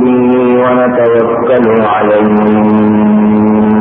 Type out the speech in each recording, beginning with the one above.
به ونتوكل عليه.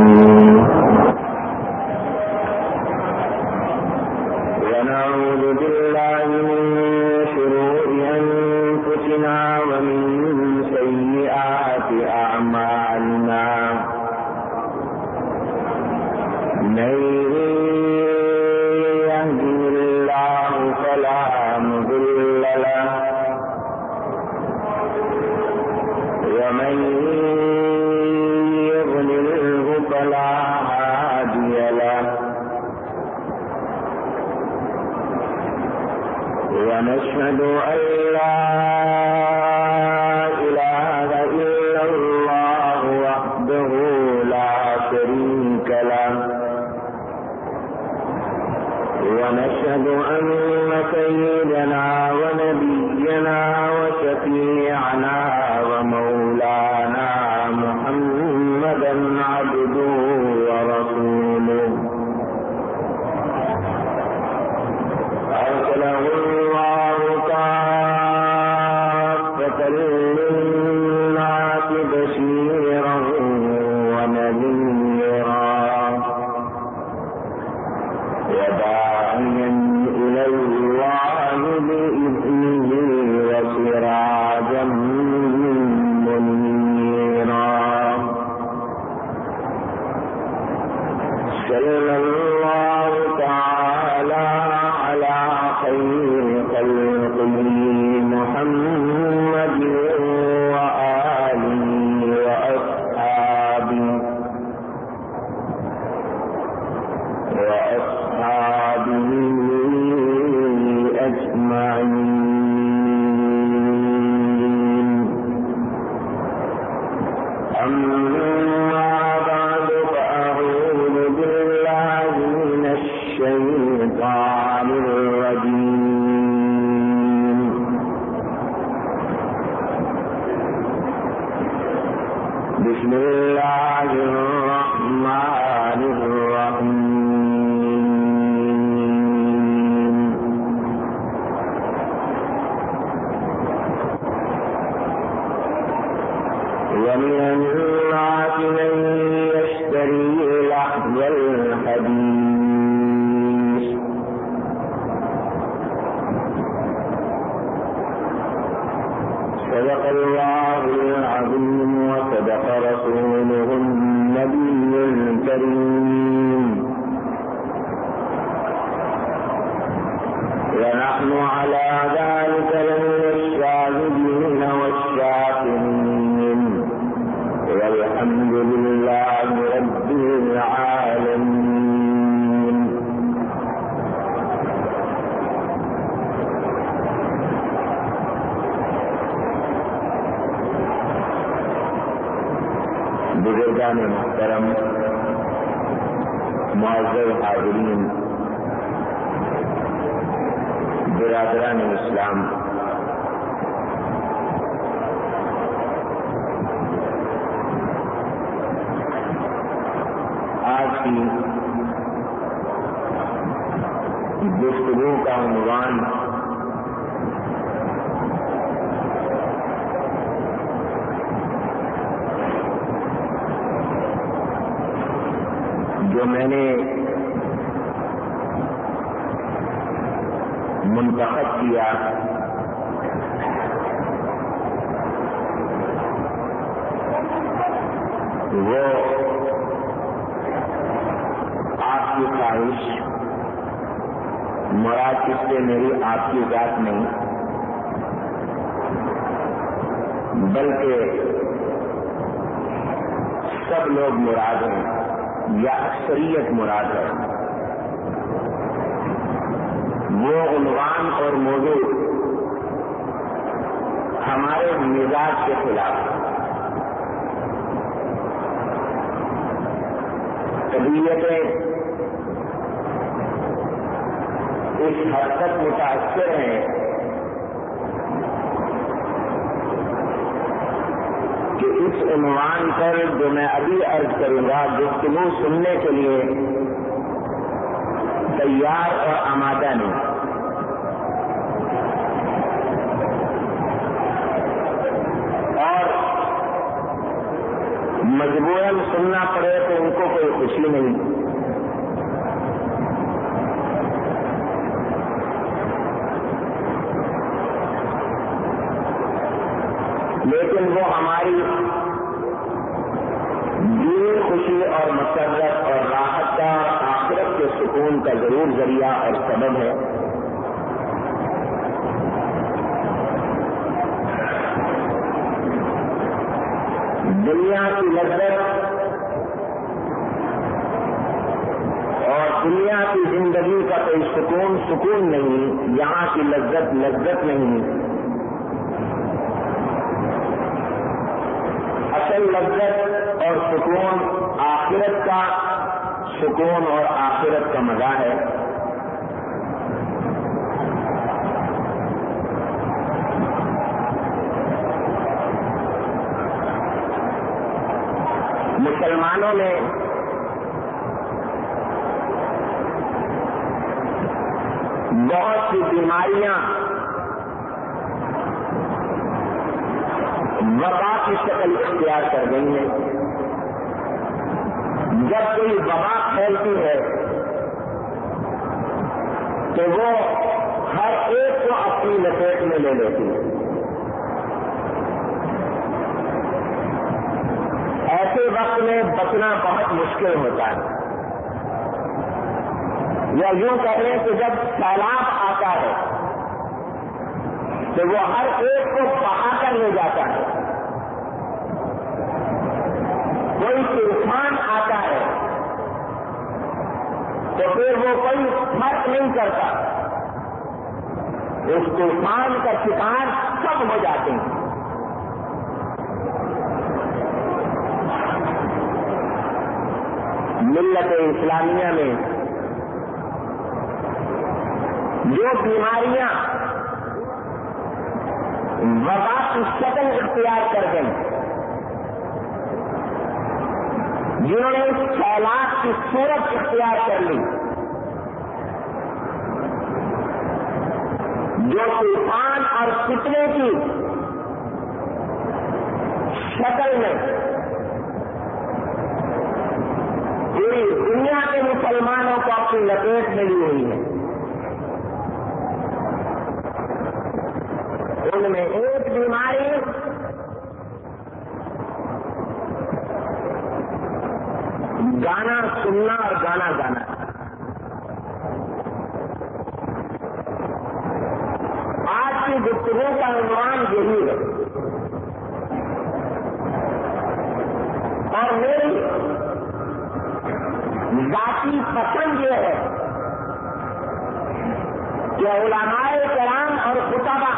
啊。سب لوگ مراد ہیں، یا اکثریت مراد ہے وہ عنوان اور موضوع ہمارے مزاج کے خلاف طبیعتیں اس حد تک متاثر ہیں اس عنوان پر جو میں ابھی عرض کروں گا گفتگو سننے کے لیے تیار اور آمادہ نہیں۔ اور مجبور سننا پڑے تو ان کو کوئی خوشی نہیں۔ لیکن وہ ہماری دین خوشی اور مسرت اور راحت کا آخرت کے سکون کا ضرور ذریعہ اور سبب ہے۔ دنیا کی لذت اور دنیا کی زندگی کا کوئی سکون سکون نہیں، یہاں کی لذت لذت نہیں۔ لذت اور سکون آخرت کا سکون اور آخرت کا مزہ ہے۔ مسلمانوں میں بہت سی بیماریاں وبا کی شکل اختیار کر گئی ہے جب کوئی وبا پھیلتی ہے، تو وہ ہر ایک کو اپنی لپیٹ میں لے لیتی ہے۔ ایسے وقت میں بچنا بہت مشکل ہوتا ہے۔ یا یوں کہیں کہ جب سیلاب آتا ہے، تو وہ ہر ایک کو بہا کر لے جاتا ہے۔ کوئی طوفان آتا ہے۔ تو پھر وہ کوئی فرق نہیں کرتا۔ اس طوفان کا شکار سب ہو جاتے ہیں۔ ملت اسلامیہ میں جو بیماریاں وبا کی شکل اختیار کر گئی جنہوں نے اس سیلاب کی صورت اختیار کر لی۔ جو طوفان اور کتنے کی شکل میں پوری دنیا کے مسلمانوں کو اپنی لپیٹ ملی ہوئی ہے۔ ان میں ایک بیماری گانا سننا اور گانا گانا۔ آج کی گفتگو کا عنوان یہی ہے۔ اور میری ذاتی پسند یہ ہے کہ علماء کرام اور خطبہ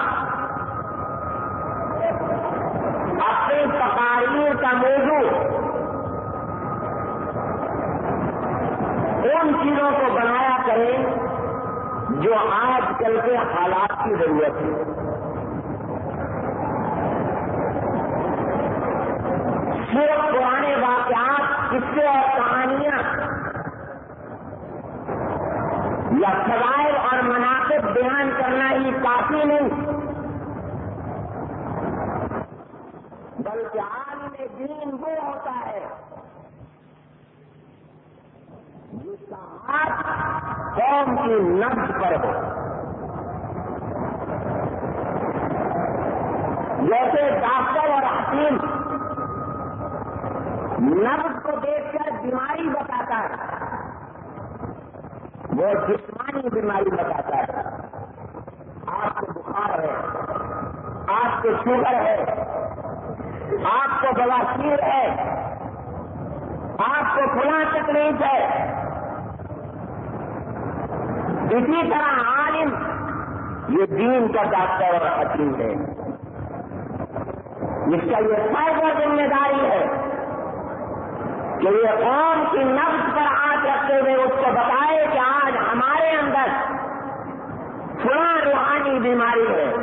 اپنی تقاریر کا موضوع ان چیزوں کو بنایا کریں جو آج کل کے حالات کی ضرورت ہے۔ صرف پرانے واقعات قصے اور کہانیاں۔ یا فضائل اور مناسب بیان کرنا ہی کافی نہیں۔ بلکہ عالم دین وہ ہوتا ہے قوم کی نبز پر ہو۔ جیسے ڈاکٹر اور حکیم نبز کو دیکھ کر بیماری بتاتا ہے، وہ جسمانی بیماری بتاتا ہے۔ آپ کو بخار ہے، آپ کو شوگر ہے، آپ کو بواسیر ہے، آپ کو کھلا تکلیف ہے۔ اسی طرح عالم، یہ دین کا ڈاکٹر اور حکیم ہے۔ اس کا یہ فائدہ ذمہ داری ہے کہ یہ قوم کی نفس پر آج رکھتے ہوئے اس کو بتائے کہ آج ہمارے اندر فلاں روحانی بیماری ہے۔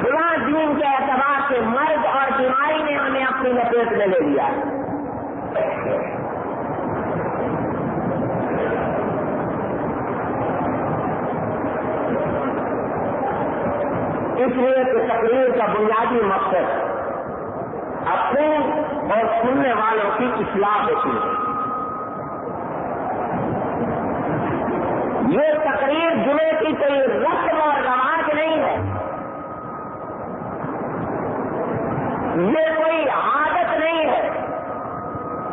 فلاں دین کے اعتبار سے مرد اور بیماری نے ہمیں اپنی لپیٹ میں لے لیا۔ اس لیے کہ تقریر کا بنیادی مقصد اپنے اور سننے والوں کی اصلاح ہوتی ہے۔ یہ تقریر جمعے کی کوئی رسم اور رواج نہیں ہے۔ یہ کوئی عادت نہیں ہے۔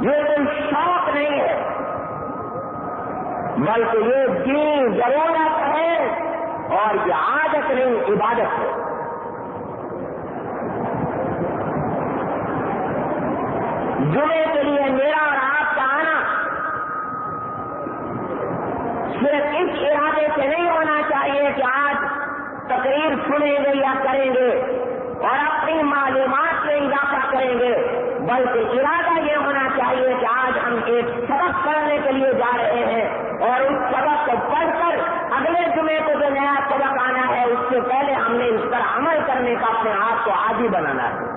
یہ کوئی شوق نہیں ہے۔ بلکہ یہ دین ضرورت ہے اور یہ عادت نہیں، عبادت ہے۔ جمعے کے لیے میرا اور آپ کا آنا صرف اس ارادے سے نہیں ہونا چاہیے کہ آج تقریر سنیں گے یا کریں گے اور اپنی معلومات میں اضافہ کریں گے، بلکہ ارادہ یہ ہونا چاہیے کہ آج ہم ایک سبق پڑھنے کے لیے جا رہے ہیں اور اس سبق کو پڑھ کر اگلے جمعے کو جو نیا سبق آنا ہے، اس سے پہلے ہم نے اس پر عمل کرنے کا اپنے آپ کو آدھی بنانا ہے۔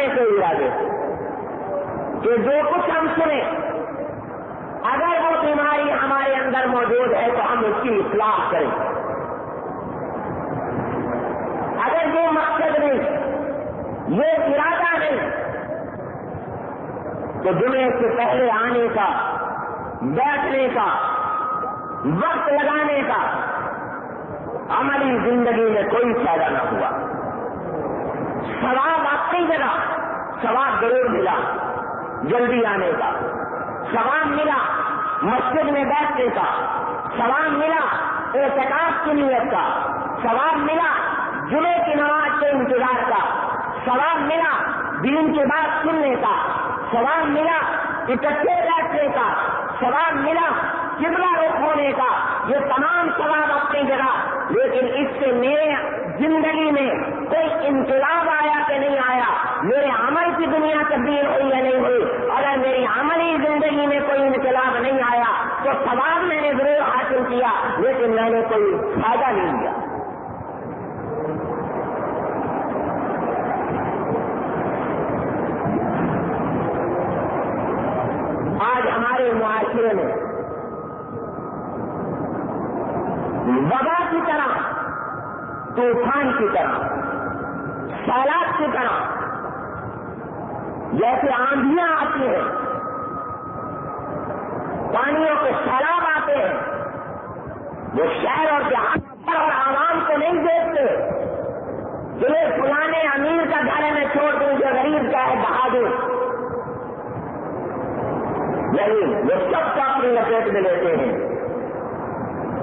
عمل کرنے کے ارادے کہ جو کچھ ہم سنیں، اگر وہ بیماری ہمارے اندر موجود ہے تو ہم اس کی اصلاح کریں۔ اگر یہ مقصد نہیں یہ ارادہ نہیں، تو جمعے سے پہلے آنے کا، بیٹھنے کا، وقت لگانے کا عملی زندگی میں کوئی فائدہ نہ ہوا۔ سواب آپ کی جگہ سواب ضرور ملا۔ جلدی آنے کا۔ سواب ملا۔ مسجد میں بیٹھنے کا۔ سواب ملا۔ احتکاب کی نیت کا۔ سواب ملا۔ جمعے کی نماز کے انتظار کا۔ سواب ملا۔ دین کی بات سننے کا۔ سواب ملا۔ اکٹھے بیٹھنے کا۔ سواب ملا۔ قبلہ رخ ہونے کا۔ یہ تمام سواب اپنی جگہ۔ لیکن اس سے میرے زندگی میں کوئی انقلاب آیا کہ نہیں آیا؟ میرے عمل کی دنیا تبدیل ہوئی یا نہیں ہوئی؟ اگر میری عملی زندگی میں کوئی انقلاب نہیں آیا تو سواب میں نے ضرور حاصل کیا، لیکن میں نے کوئی فائدہ نہیں لیا آج ہمارے معاشرے میں وبا کی طرح طوفان کی طرح، سیلاب کی طرح۔ جیسے آندیاں آتی ہیں، پانیوں کے سیلاب آتے ہیں۔ وہ شہر اور دیہات اور عوام کو نہیں دیکھتے۔ جنہیں پرانے امیر کا گھر میں چھوڑ دوں جو غریب کا ہے، بہادر۔ نہیں وہ سب کا اپنی لپیٹ میں لیتے ہیں۔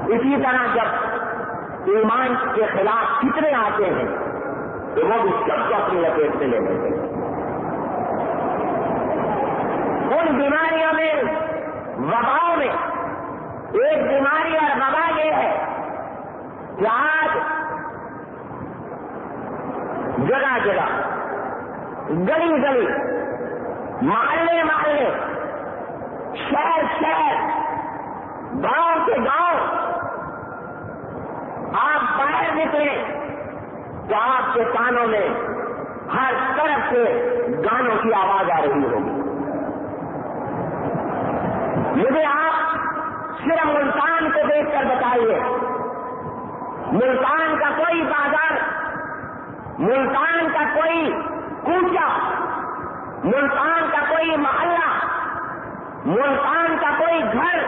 اسی طرح جب ایمان کے خلاف کتنے آتے ہیں؟ تو وہ بھی سب کو اپنی لپیٹ میں لے لیتے ہیں۔ ان بیماریوں میں وباؤں میں، ایک بیماری اور وبا یہ ہے کہ آج جگہ جگہ، گلی گلی، محلے محلے، شہر شہر، گاؤں کے گاؤں آپ باہر نکلے تو آپ کے کانوں میں ہر طرف سے گانوں کی آواز آ رہی ہوگی۔ مجھے آپ صرف ملتان کو دیکھ کر بتائیے۔ ملتان کا کوئی بازار، ملتان کا کوئی کوچا ملتان کا کوئی محلہ، ملتان کا کوئی گھر،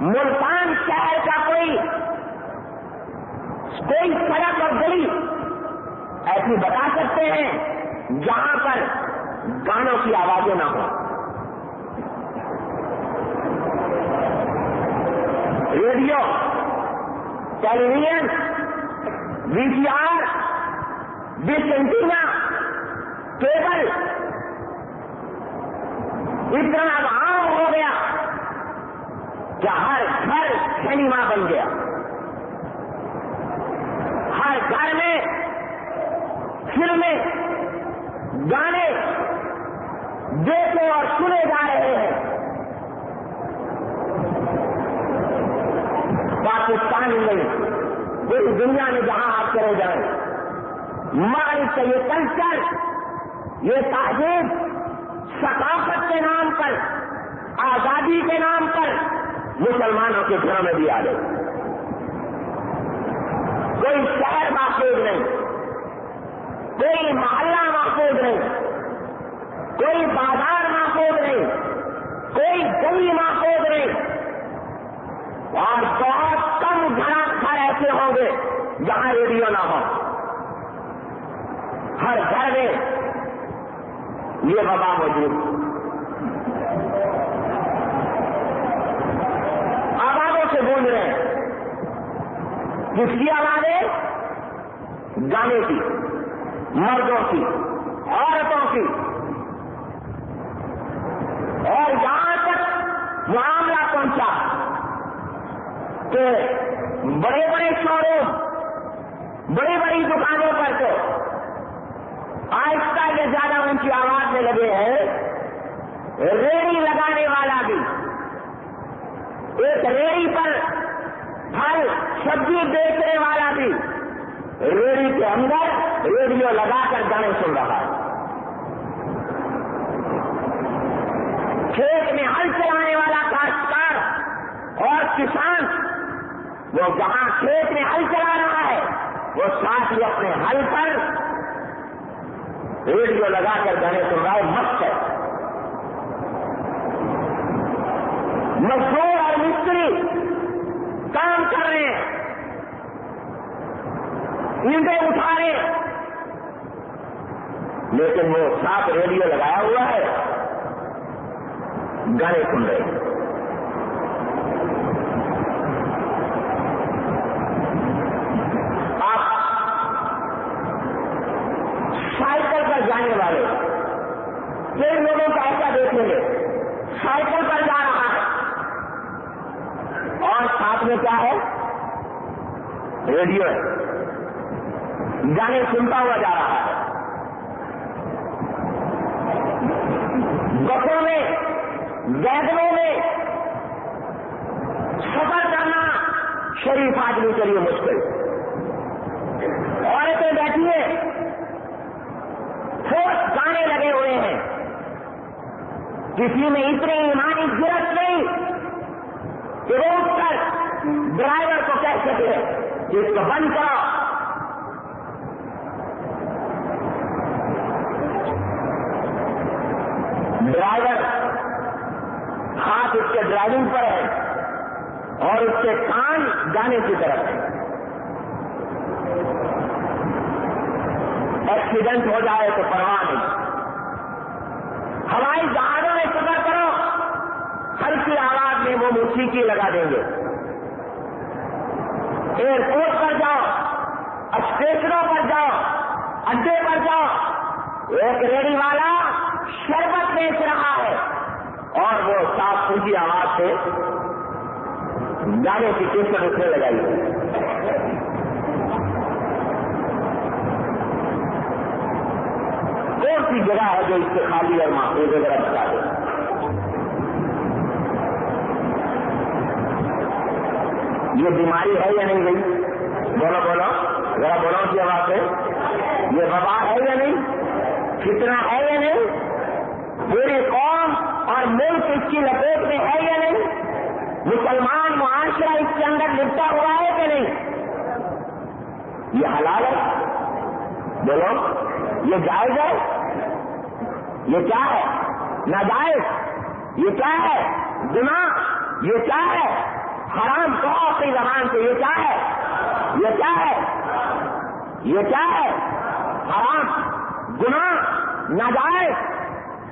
ملتان شہر کا کوئی کوئی سڑک اور گلی ایسی بتا سکتے ہیں جہاں پر گانوں کی آوازیں نہ ہوں۔ Radio television V C R dish antenna, cable, اتنا عام ہو گیا کہ ہر گھر سنیما بن گیا۔ ہر گھر میں فلمیں گانے دیکھے اور سنے جا رہے ہیں۔ پاکستان میں پوری دنیا میں جہاں آپ چلے جائیں، مغرب کا یہ کلچر یہ تہذیب، ثقافت کے نام پر، آزادی کے نام پر مسلمانوں کے گھروں میں بھی آ گئے کوئی شہر محفوظ نہیں، کوئی محلہ محفوظ نہیں، کوئی بازار محفوظ نہیں، کوئی گلی محفوظ نہیں۔ اور بہت کم گھر گھر ایسے ہوں گے جہاں ریڈیو نہ ہو۔ ہر گھر میں یہ وبا موجود۔ آبادوں سے گونج رہے ہیں۔ جس کی آوازیں گانے کی، مردوں کی، عورتوں کی۔ اور یہاں تک معاملہ پہنچا کہ بڑے بڑے شوروم بڑی بڑی دکانوں پر تو آہستہ یہ زیادہ اونچی آواز میں لگے ہیں۔ ریڑی لگانے والا بھی۔ ایک ریڑی پر پھل، سبزی بیچنے والا بھی۔ ریڑی کے اندر ریڈیو لگا کر گانے سن رہا ہے۔ کھیت میں ہل چلانے والا کاشتکار اور کسان، وہ جہاں کھیت میں ہل چلا رہا ہے، وہ ساتھ ہی اپنے ہل پر ریڈیو لگا کر گانے سن رہا ہے۔ مست ہے۔ مزدور اور مستری کام کر رہے ہیں۔ اینٹیں اٹھا رہے ہیں۔ لیکن وہ ساتھ ریڈیو لگایا ہوا ہے۔ گانے سن رہے ہیں۔ جانے والے، کئی لوگوں کا ایسا دیکھیں گے۔ سائیکل پر جا رہا ہے اور ساتھ میں کیا ہے؟ ریڈیو ہے۔ گانے سنتا ہوا جا رہا ہے۔ بسوں میں گیدنوں میں سفر کرنا شریف آدمی کے لیے مشکل۔ عورتیں بیٹھی ہیں۔ ٹھوس گانے لگے ہوئے ہیں۔ کسی میں اتنی ایمانی گرت نہیں۔ کہ روک کر ڈرائیور کو کہہ سکے کہ اس کو بند کرو۔ ڈرائیور ہاتھ اس کے ڈرائیونگ پر ہے اور اس کے کان جانے کی طرف ہے۔ ایکسیڈنٹ ہو جائے تو پرواہ نہیں۔ ہوائی جہازوں ہلکی آواز میں وہ موسیقی لگا دیں گے۔ ایئرپورٹ پر جاؤ، اسٹیشنوں پر جاؤ، اڈے پر جاؤ۔ ایک ریڑی والا شربت بیچ رہا ہے۔ اور وہ صاف سنجی آواز سے جانے کی کیسٹ اس نے لگائی کون سی جگہ ہے جو اس سے خالی اور محفوظ وغیرہ بتا دے یہ بیماری ہے یا نہیں گئی بولو بولو، ذرا بولو کی آواز سے۔ یہ وبا ہے یا نہیں؟ کتنا ہے یا نہیں؟ پوری قوم اور ملک اس کی لپیٹ میں ہے یا نہیں؟ مسلمان معاشرہ اس کے اندر لپٹا ہوا ہے کہ نہیں؟ یہ حلال ہے؟ بولو، یہ جائز ہے؟ یہ کیا ہے؟ ناجائز؟ یہ کیا ہے؟ گنا یہ کیا ہے؟ حرام کہو اپنی زبان سے، یہ کیا ہے؟ یہ کیا ہے؟ یہ کیا ہے؟ حرام گنا ناجائز،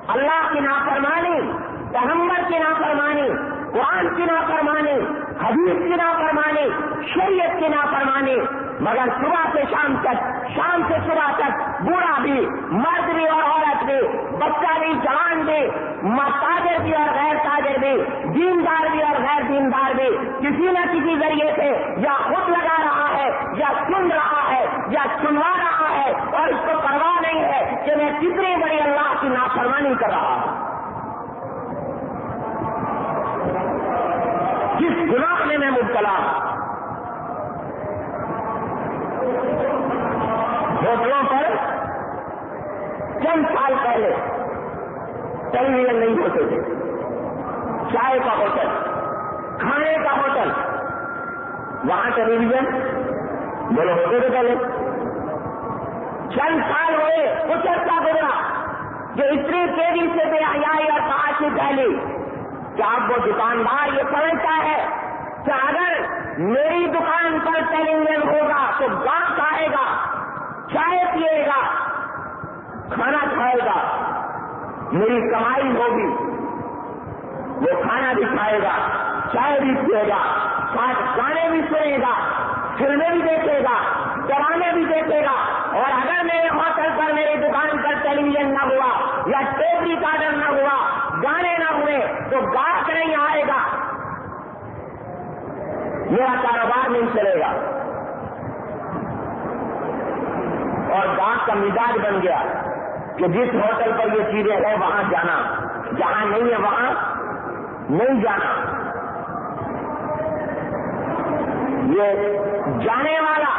اللہ کی نافرمانی، پیغمبر کی نافرمانی، قرآن کی نافرمانی، حدیث کی نافرمانی، شریعت کی نافرمانی مگر صبح سے شام تک، شام سے صبح تک بوڑھا بھی، مرد بھی اور عورت بھی، بچہ بھی، جوان بھی تاجر بھی اور غیر تاجر بھی، دیندار بھی اور غیر دیندار بھی، کسی نہ کسی ذریعے سے یا خود لگا رہا ہے، یا سن رہا ہے، یا سنوا رہا ہے اور اس کو پرواہ نہیں ہے کہ میں کتنی بڑی اللہ کی نافرمانی کر رہا ہوں۔ کس گناہ میں میں مبتلا ہوٹلوں پر چند سال پہلے ٹیلی نہیں ہوتے تھے چائے کا ہوٹل، کھانے کا ہوٹل۔ وہاں ٹیلی ویژن بولو ہوتے تھے پہلے۔ چند سال ہوئے، کچھ عرصہ گزرا۔ جو اتنی تیزی سے بے حیائی اور کہا پہلی کیا اب وہ دکاندار یہ سمجھتا ہے کہ اگر میری دکان پر ٹیلی ویژن ہوگا تو گاہ آئے گا۔ چائے پیے گا، کھانا کھائے گا، میری کمائی ہوگی، وہ کھانا بھی کھائے گا، چائے بھی پیے گا ساتھ گانے بھی سنے گا، فلمیں بھی دیکھے گا ڈرانے بھی دیکھے گا، اور اگر میرے ہوٹل پر میری دکان پر ٹیلی ویژن نہ ہوا یا ٹیپ ریکارڈر نہ ہوا، گانے نہ ہوئے، تو گاہک نہیں آئے گا۔ میرا کاروبار نہیں چلے گا۔ اور گاہک کا مزاج بن گیا کہ جس ہوٹل پر یہ چیزیں ہیں وہاں جانا۔ جہاں نہیں ہے وہاں نہیں جانا۔ یہ جانے والا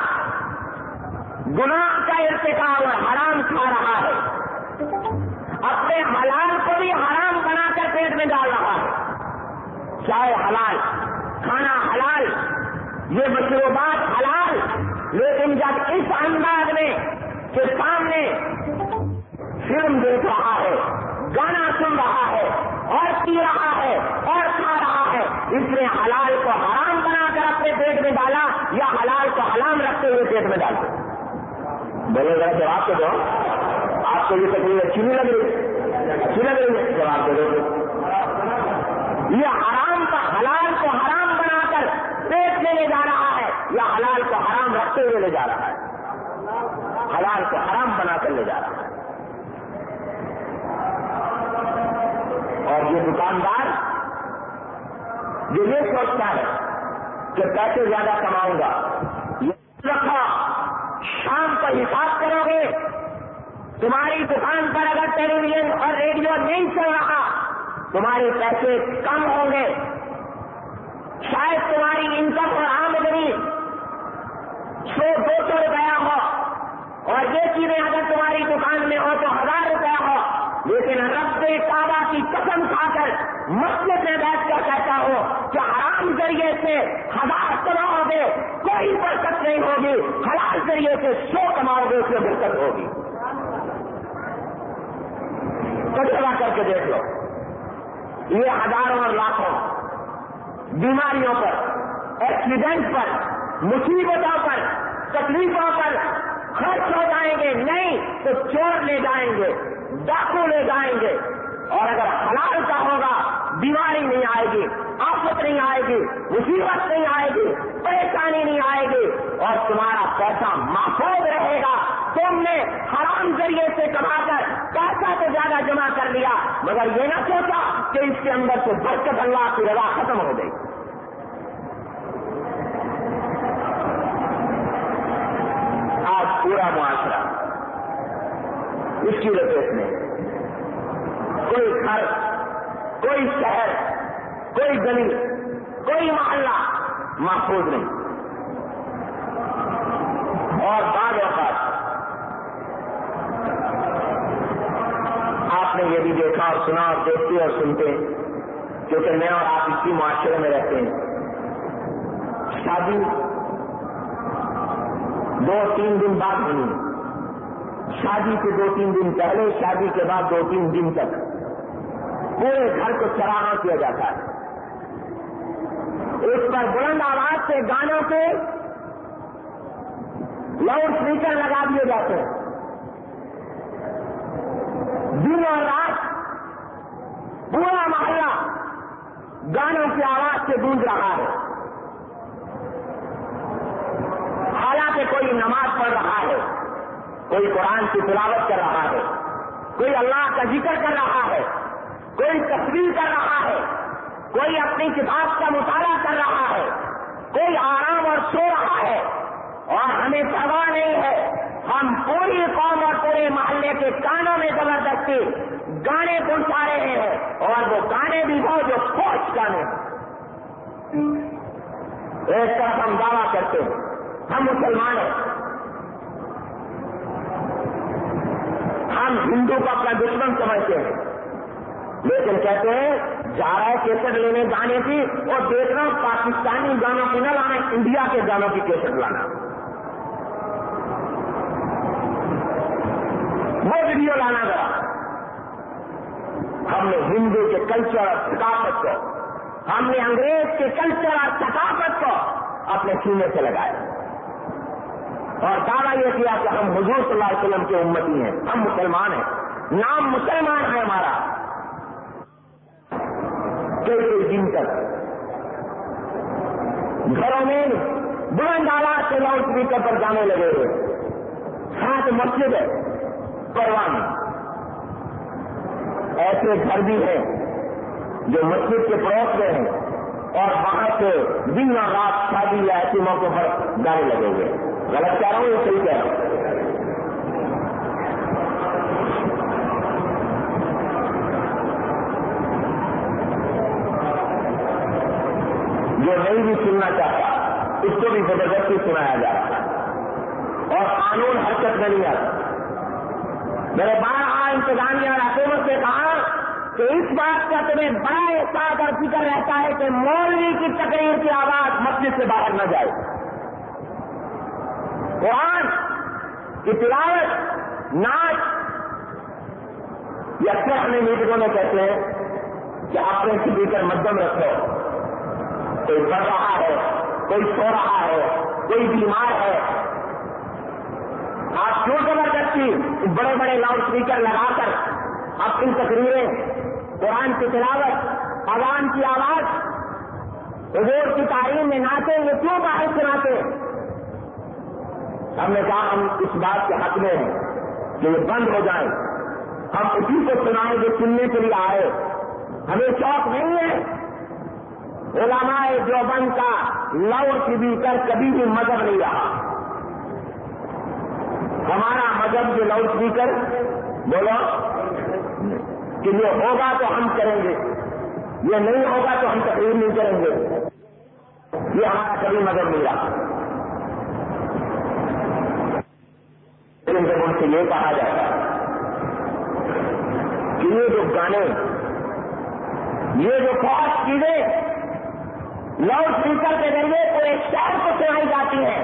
گناہ کا ارتکاب اور حرام کھا رہا ہے۔ اپنے حلال کو بھی حرام بنا کر پیٹ میں ڈال رہا ہے۔ چائے حلال، کھانا حلال، یہ مشروبات حلال۔ لیکن جب اس انداز میں کے سامنے فلم دیکھ رہا ہے، گانا سن رہا ہے، اور پی رہا ہے، اور کھا رہا ہے، اس نے حلال کو حرام بنا کر اپنے پیٹ میں ڈالا یا حلال کو حلام رکھتے ہوئے پیٹ میں ڈالتے بولے ذرا جواب تو دو۔ آپ کو یہ تکلیف اچھی نہیں لگ رہی۔ اچھی لگ رہی ہے۔ جواب دے دو۔ یہ حرام کا حلال کو حرام بنا کر پیٹ میں لے جا رہا ہے یا حلال کو حرام رکھتے ہوئے لے جا رہا ہے۔ حلال کو حرام بنا کر لے جا رہا ہے۔ اور یہ دکاندار جو یہ سوچتا ہے کہ پیسے زیادہ کماؤں گا۔ یہ رکھا، شام کو حساب کرو گے۔ تمہاری دکان پر اگر ٹیلی ویژن اور ریڈیو نہیں چل رہا، تمہارے پیسے کم ہوں گے۔ شاید تمہاری انکم اور آمدنی سو دو سو روپیہ ہو۔ اور یہ چیزیں اگر تمہاری دکان میں ہو تو ہزار روپیہ ہو۔ لیکن رب کعبہ کی قسم کھا کر مسجد میں بیٹھ کر کہتا ہوں کہ حرام ذریعے سے ہزار کماؤ گے، کوئی برکت نہیں ہوگی۔ حلال ذریعے سے سو کماؤ گے، اس میں برکت ہوگی۔ تجربہ کر کے دیکھ لو۔ یہ ہزاروں اور لاکھوں بیماریوں پر، ایکسیڈنٹ پر مصیبتوں پر، تکلیفوں پر خرچ ہو جائیں گے، نہیں تو چور لے جائیں گے، ڈاکو لے جائیں گے۔ اور اگر حلال کا ہوگا، بیماری نہیں آئے گی، آفت نہیں آئے گی، مصیبت نہیں آئے گی، پریشانی نہیں آئے گی، اور تمہارا پیسہ محفوظ رہے گا۔ تم نے حرام ذریعے سے کما کر پیسہ تو زیادہ جمع کر لیا، مگر یہ نہ سوچا کہ اس کے اندر سے برکت اللہ کی روا ختم ہو گئی۔ آج پورا معاشرہ اس کی لپیٹ میں کوئی گھر، کوئی شہر، کوئی گلی، کوئی محلہ محفوظ نہیں۔ اور بعض اوقات آپ نے یہ بھی دیکھا اور سنا اور دیکھتے اور سنتے کیونکہ میں اور آپ اسی معاشرے میں رہتے ہیں۔ شادی دو تین دن بعد نہیں شادی کے دو تین دن پہلے، شادی کے بعد دو تین دن تک۔ پورے گھر کو چرانا کیا جاتا ہے۔ اس پر بلند آواز سے گانوں کے لاؤڈ اسپیکر لگا دیے جاتے ہیں۔ دن اور رات پورا محلہ گانوں کی آواز سے گونج رہا ہے۔ حالانکہ کوئی نماز پڑھ رہا ہے، کوئی قرآن کی تلاوت کر رہا ہے، کوئی اللہ کا ذکر کر رہا ہے، کوئی تصویر کر رہا ہے، کوئی اپنی کتاب کا مطالعہ کر رہا ہے، کوئی آرام اور سو رہا ہے، اور ہمیں پرواہ نہیں ہے۔ ہم پوری قوم اور پورے محلے کے کانوں میں زبردستی گانے پہنچا رہے ہیں، اور وہ گانے بھی ہو جو خوش گانے ایک طرف ہم دعویٰ کرتے ہیں ہم مسلمان ہیں۔ ہم ہندو کو اپنا دشمن سمجھتے ہیں۔ لیکن کہتے ہیں، جا رہا ہے کیسٹ لینے جانے کی اور دیکھ رہا پاکستانی گانوں کی نہ لانا، انڈیا کے گانوں کی کیسٹ لانا۔ وہ ویڈیو لانا گا ہم نے ہندو کے کلچر اور ثقافت کو، ہم نے انگریز کے کلچر اور ثقافت کو اپنے سینے سے لگایا۔ اور دعویٰ یہ کیا کہ ہم حضور صلی اللہ علیہ وسلم کے امتی ہیں، ہم مسلمان ہیں۔ نام مسلمان ہے ہمارا۔ کئی کئی دن تک؟ گھروں میں بلند آواز سے لاؤڈ اسپیکر پر جانے لگے ہوئے۔ ساتھ مسجد ہے، پروان۔ ایسے گھر بھی ہیں جو مسجد کے پڑوس میں ہیں اور وہاں سے دن اور رات شادی یا ایسے موقع پر جانے لگے ہوئے۔ غلط کہہ رہا ہوں یا صحیح کہہ رہا ہوں؟ جو نہیں بھی سننا چاہتا، اس کو بھی زبردستی سنایا جا رہا ہے۔ اور قانون حرکت میں نہیں آتا۔ میں نے بار انتظامیہ اور حکومت سے کہا کہ اس بات کا تمہیں بڑا احساس اور فکر رہتا ہے کہ مولوی کی تقریر کی آواز مسجد سے باہر نہ جائے۔ قرآن کی تلاوت ناچ یہ اکثر ہمیں میٹنگوں میں کہتے ہیں کہ آپ نے کسی کر مدم رکھو۔ کوئی پڑھ رہا ہے، کوئی سو رہا ہے، کوئی بیمار ہے۔ آپ کیوں زبردستی بڑے بڑے لاؤڈ اسپیکر لگا کر اپنی تقریریں، قرآن کی تلاوت عوام کی آواز، حضور کی تعلیم میں ناچے یہ کیوں باہر سناتے ہم نے کہا ہم اس بات کے حق میں ہیں کہ یہ بند ہو جائیں۔ ہم اسی کو سنائیں جو سننے کے لیے آئے۔ ہمیں شوق نہیں ہے۔ علماء جو بند کا لاؤڈ اسپیکر کبھی بھی مذہب نہیں رہا۔ ہمارا مذہب جو لاؤڈ اسپیکر بولو، کہ یہ ہوگا تو ہم کریں گے۔ یہ نہیں ہوگا تو ہم تقریر نہیں کریں گے۔ یہ ہمارا کبھی مذہب نہیں رہا۔ لیکن جب ان سے یہ کہا جاتا کہ یہ جو گانے، یہ جو خاص چیزیں لاؤڈ اسپیکر کے ذریعے پورے شہر کو سنائی جاتی ہیں،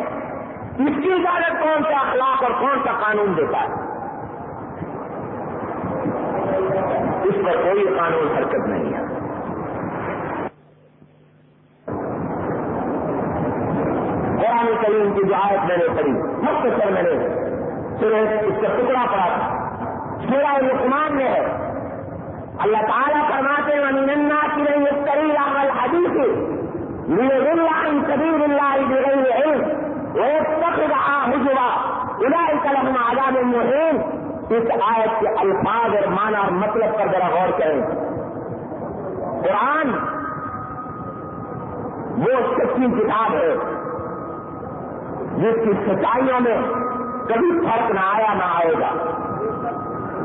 اس کی اجازت کون سا اخلاق اور کون سا قانون دیتا ہے؟ اس پر کوئی قانون حرکت نہیں ہے۔ قرآن کریم کی جو آیت میں نے پڑھی، مختصر میں نے صرف اس کا ٹکڑا پڑا تھا۔ سورہ لقمان میں ہے۔ اللہ تعالیٰ فرماتے ہیں ننا کی نہیں ایک کری عمل حدیث لیے عن سبیل اللہ بغیر علم ويتخذ هجوا اولئك لهم عذاب مهين۔ اس آیت کے الفاظ اور معنی اور مطلب پر ذرا غور کریں۔ قرآن وہ سچی کتاب ہے۔ جس کی سچائیوں میں کبھی فرق نہ آیا، نہ آئے گا۔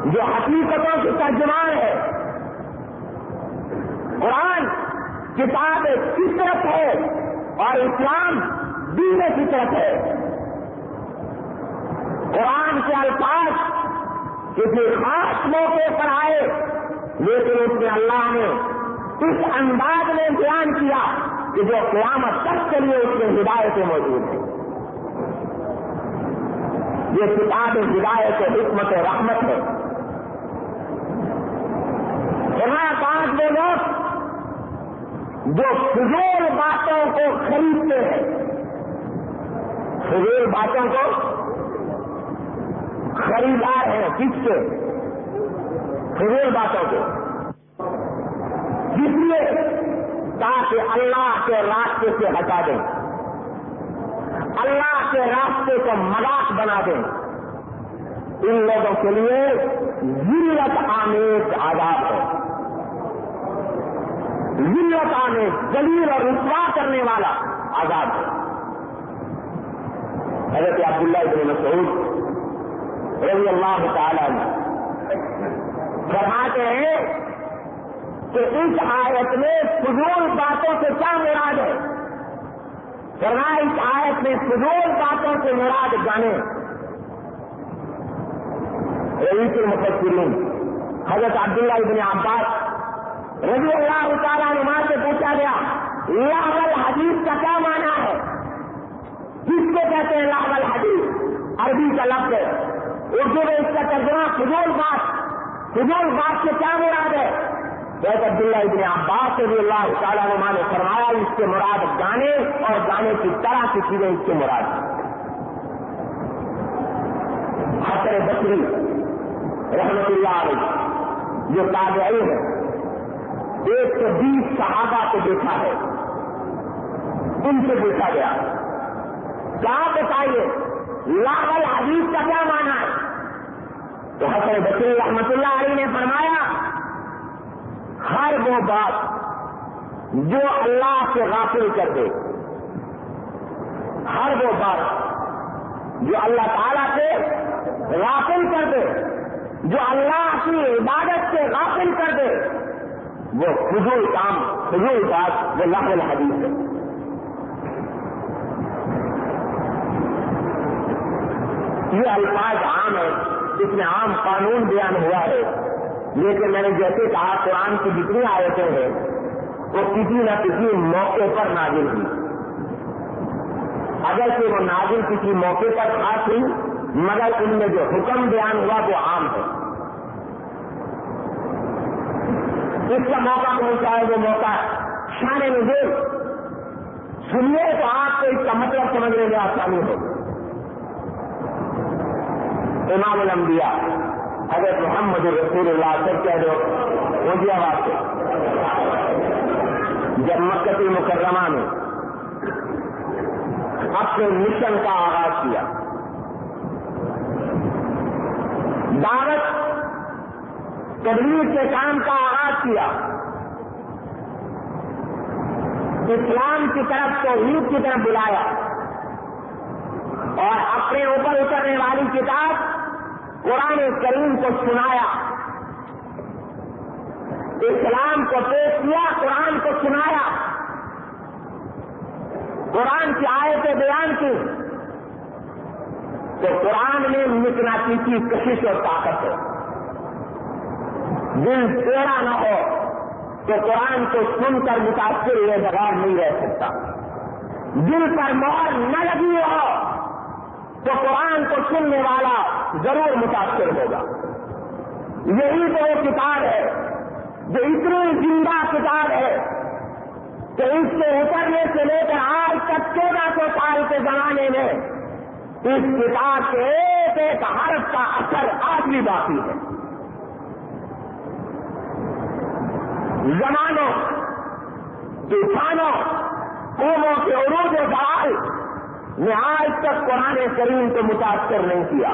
جو حقیقتوں کی ترجمان ہے۔ قرآن کتاب فطرت ہے اور اسلام دین فطرت ہے۔ قرآن کے الفاظ کسی خاص موقع پر آئے، لیکن اس میں اللہ نے اس انداز میں بیان کیا کہ جو قیامت تک کے لیے اس میں ہدایتیں موجود ہیں۔ یہ کتاب ہدایت حکمت و رحمت ہے۔ یہاں پانچ وہ لوگ جو فضول باتوں کو خریدتے ہیں۔ فضول باتوں کو خریدار ہیں کس سے؟ فضول باتوں کو۔ جس لیے تاکہ اللہ کے راستے سے ہٹا دیں۔ اللہ کے راستے کو مذاق بنا دیں۔ ان لوگوں کے لیے ضلعت آمیز آزاد ہے۔ ضلعت آمیز، دلیل اور رسوا کرنے والا آزاد ہے۔ حضرت عبداللہ ابن مسعود رضی اللہ تعالی فرماتے ہیں کہ اس آیت میں فضول باتوں سے کیا مراد ہے؟ فرمایا اس آیت میں فضول باتوں سے مراد جانے۔ رئیس المفسرین حضرت عبداللہ ابن عباس رضی اللہ تعالیٰ نما سے پوچھا گیا لاول حدیث کا کیا معنی ہے؟ جس کو کہتے ہیں لاول حدیث؟ عربی کا لفظ ہے۔ اردو میں اس کا ترجمہ فضول بات فضول بات سے کیا مراد ہے؟ حضرت عبداللہ ابن عباس رضی اللہ تعالیٰ نما نے فرمایا، اس کے مراد گانے اور گانے کی طرح کی چیزیں اس کے مراد حسر بکری رحمت اللہ علیہ، جو تابعی ہے ایک سو بیس صحابہ کو دیکھا ہے۔ ان سے دیکھا گیا کیا بتائیے لاول حدیث کا کیا مانا ہے؟ تو حسن بکری رحمت اللہ علیہ نے فرمایا ہر وہ بات جو اللہ سے غافل کر دے۔ ہر وہ بات جو اللہ تعالیٰ سے غافل کر دے، جو اللہ کی عبادت سے غافل کر دے، وہ فضول کام، فضول بات، وہ لاہ الحدیث ہے۔ یہ الفاظ عام ہے اس میں عام قانون بیان ہوا ہے۔ لیکن میں نے جیسے کہا قرآن کی جتنی آیتیں ہیں، وہ کسی نہ کسی موقع پر نازل ہوئی۔ اگر کہ وہ نازل کسی موقع پر خاص ہوئی، مگر ان میں جو حکم بیان ہوا وہ عام ہے۔ اس کا موقع پہنچا ہے؟ وہ موقع شان نظر سنیے تو آپ کو اس کا مطلب سمجھنے میں آسانی ہو امام الانبیاء حضرت محمد رسول اللہ سب کہہ دو اونچی آواز سے جب مکت مکرمہ میں اپنے مشن کا آغاز کیا، دعوت تبلیغ کے کام کا آغاز کیا۔ اسلام کی طرف، توحید کی طرف بلایا۔ اور اپنے اوپر اترنے والی کتاب قرآن کریم کو سنایا، اسلام کو پیش کیا، قرآن کو سنایا۔ قرآن کی آیتیں بیان کی۔ تو قرآن میں مکناتی کی کشش اور طاقت ہے دل ٹیڑا نہ ہو، تو قرآن کو سن کر متاثر ہوئے بغیر نہیں رہ سکتا۔ دل پر مور نہ لگی ہو۔ تو قرآن کو سننے والا ضرور متاثر ہوگا۔ یہی تو وہ کتاب ہے جو اتنی زندہ کتاب ہے کہ اس کے اترنے سے لے کر آج تک چودہ سو سال کے زمانے میں اس کتاب کے ایک ایک حرف کا اثر آج بھی باقی ہے۔ زمانوں، طوفانوں، قوموں کے عروج و بال نے آج تک قرآن کریم کو متاثر نہیں کیا۔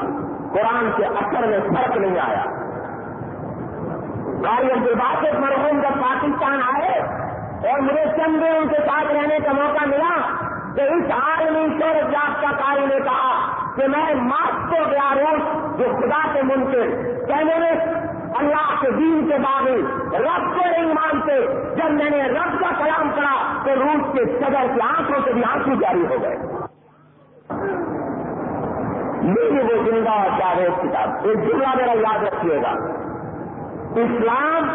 قرآن کے اثر میں فرق نہیں آیا۔ قاری عبد الباسط مرحوم جب پاکستان آئے اور مجھے چند دن ان کے ساتھ رہنے کا موقع ملا تو اس عالمی شور جات کا قاری نے کہا کہ میں ماسک کو گیا روس جو خدا کے منکر۔ کہنے میں اللہ کے دین کے باوجود رب کو نہیں مانتے۔ جب میں نے رب کا کلام پڑا تو روس کے صدر کی آنکھوں سے بھی آنسو جاری ہو گئے۔ یہ وہ زندہ اور جاوید کتاب ایک جملہ میرا یاد رکھیے گا۔ اسلام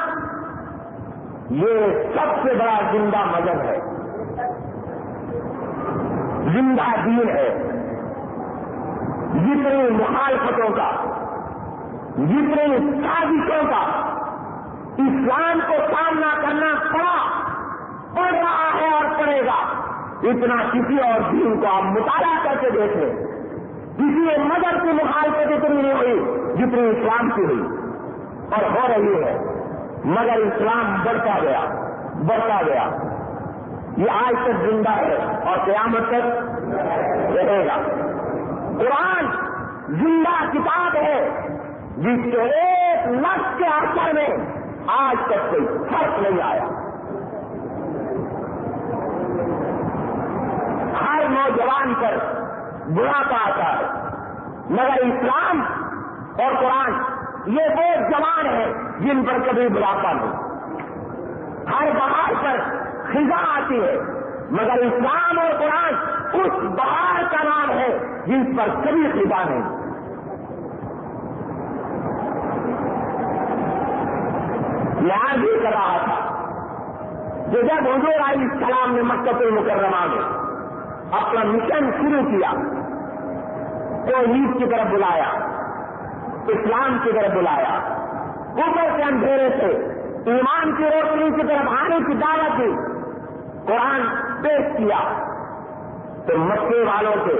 یہ سب سے بڑا زندہ مذہب ہے۔ زندہ دین ہے۔ جتنی مخالفتوں کا، جتنی سازشوں کا اسلام کو سامنا کرنا پڑا، پڑ رہا ہے اور پڑے گا۔ اتنا کسی اور دین کو آپ مطالعہ کر کے دیکھ لیں کسی مدد کی مخالفت اتنی نہیں ہوئی، جتنی اسلام کی ہوئی۔ اور ہو رہی ہے۔ مگر اسلام بڑھتا گیا بڑھتا گیا۔ یہ آج تک زندہ ہے اور قیامت تک رہے گا۔ قرآن زندہ کتاب ہے، جس کے ایک لفظ کے اثر میں آج تک کوئی فرق نہیں آیا۔ ہر نوجوان پر بڑھاپا آتا ہے۔ مگر اسلام اور قرآن یہ وہ جوان ہیں جن پر کبھی بڑھاپا نہیں۔ ہر بہار پر خزاں آتی ہے۔ مگر اسلام اور قرآن اس بہار کا نام ہے جس پر کبھی خزاں نہیں۔ یاد بھی کر رہا تھا کہ جب حضور علیہ السلام نے مکت المکرمہ میں اپنا مشن شروع کیا۔ تو عید کی طرف بلایا، اسلام کی طرف بلایا۔ اوپر کے اندھیرے سے، ایمان کی روشنی کی طرف آنے کی دعوت دی۔ قرآن پیش کیا۔ تو مکے والوں کے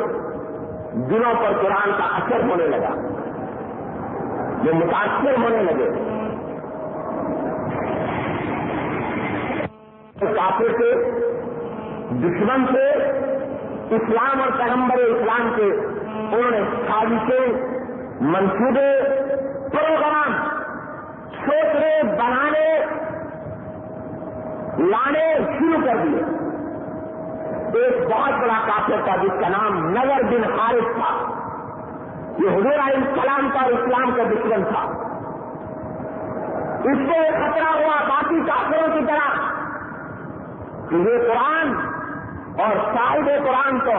دلوں پر قرآن کا اثر ہونے لگا۔ وہ متاثر ہونے لگے۔ کافر سے دشمن سے اسلام اور پیغمبر اسلام کے انہوں نے سازشیں منصوبے، پروگرام، سوچنے، بنانے، لانے شروع کر دیے۔ ایک بہت بڑا کافر تھا جس کا نام نگر بن حارث تھا۔ یہ حضور علیہ السلام کا اور اسلام کا دشمن تھا۔ اس کو خطرہ ہوا باقی کافروں کی طرح کہ یہ قرآن اور صاحب قرآن کو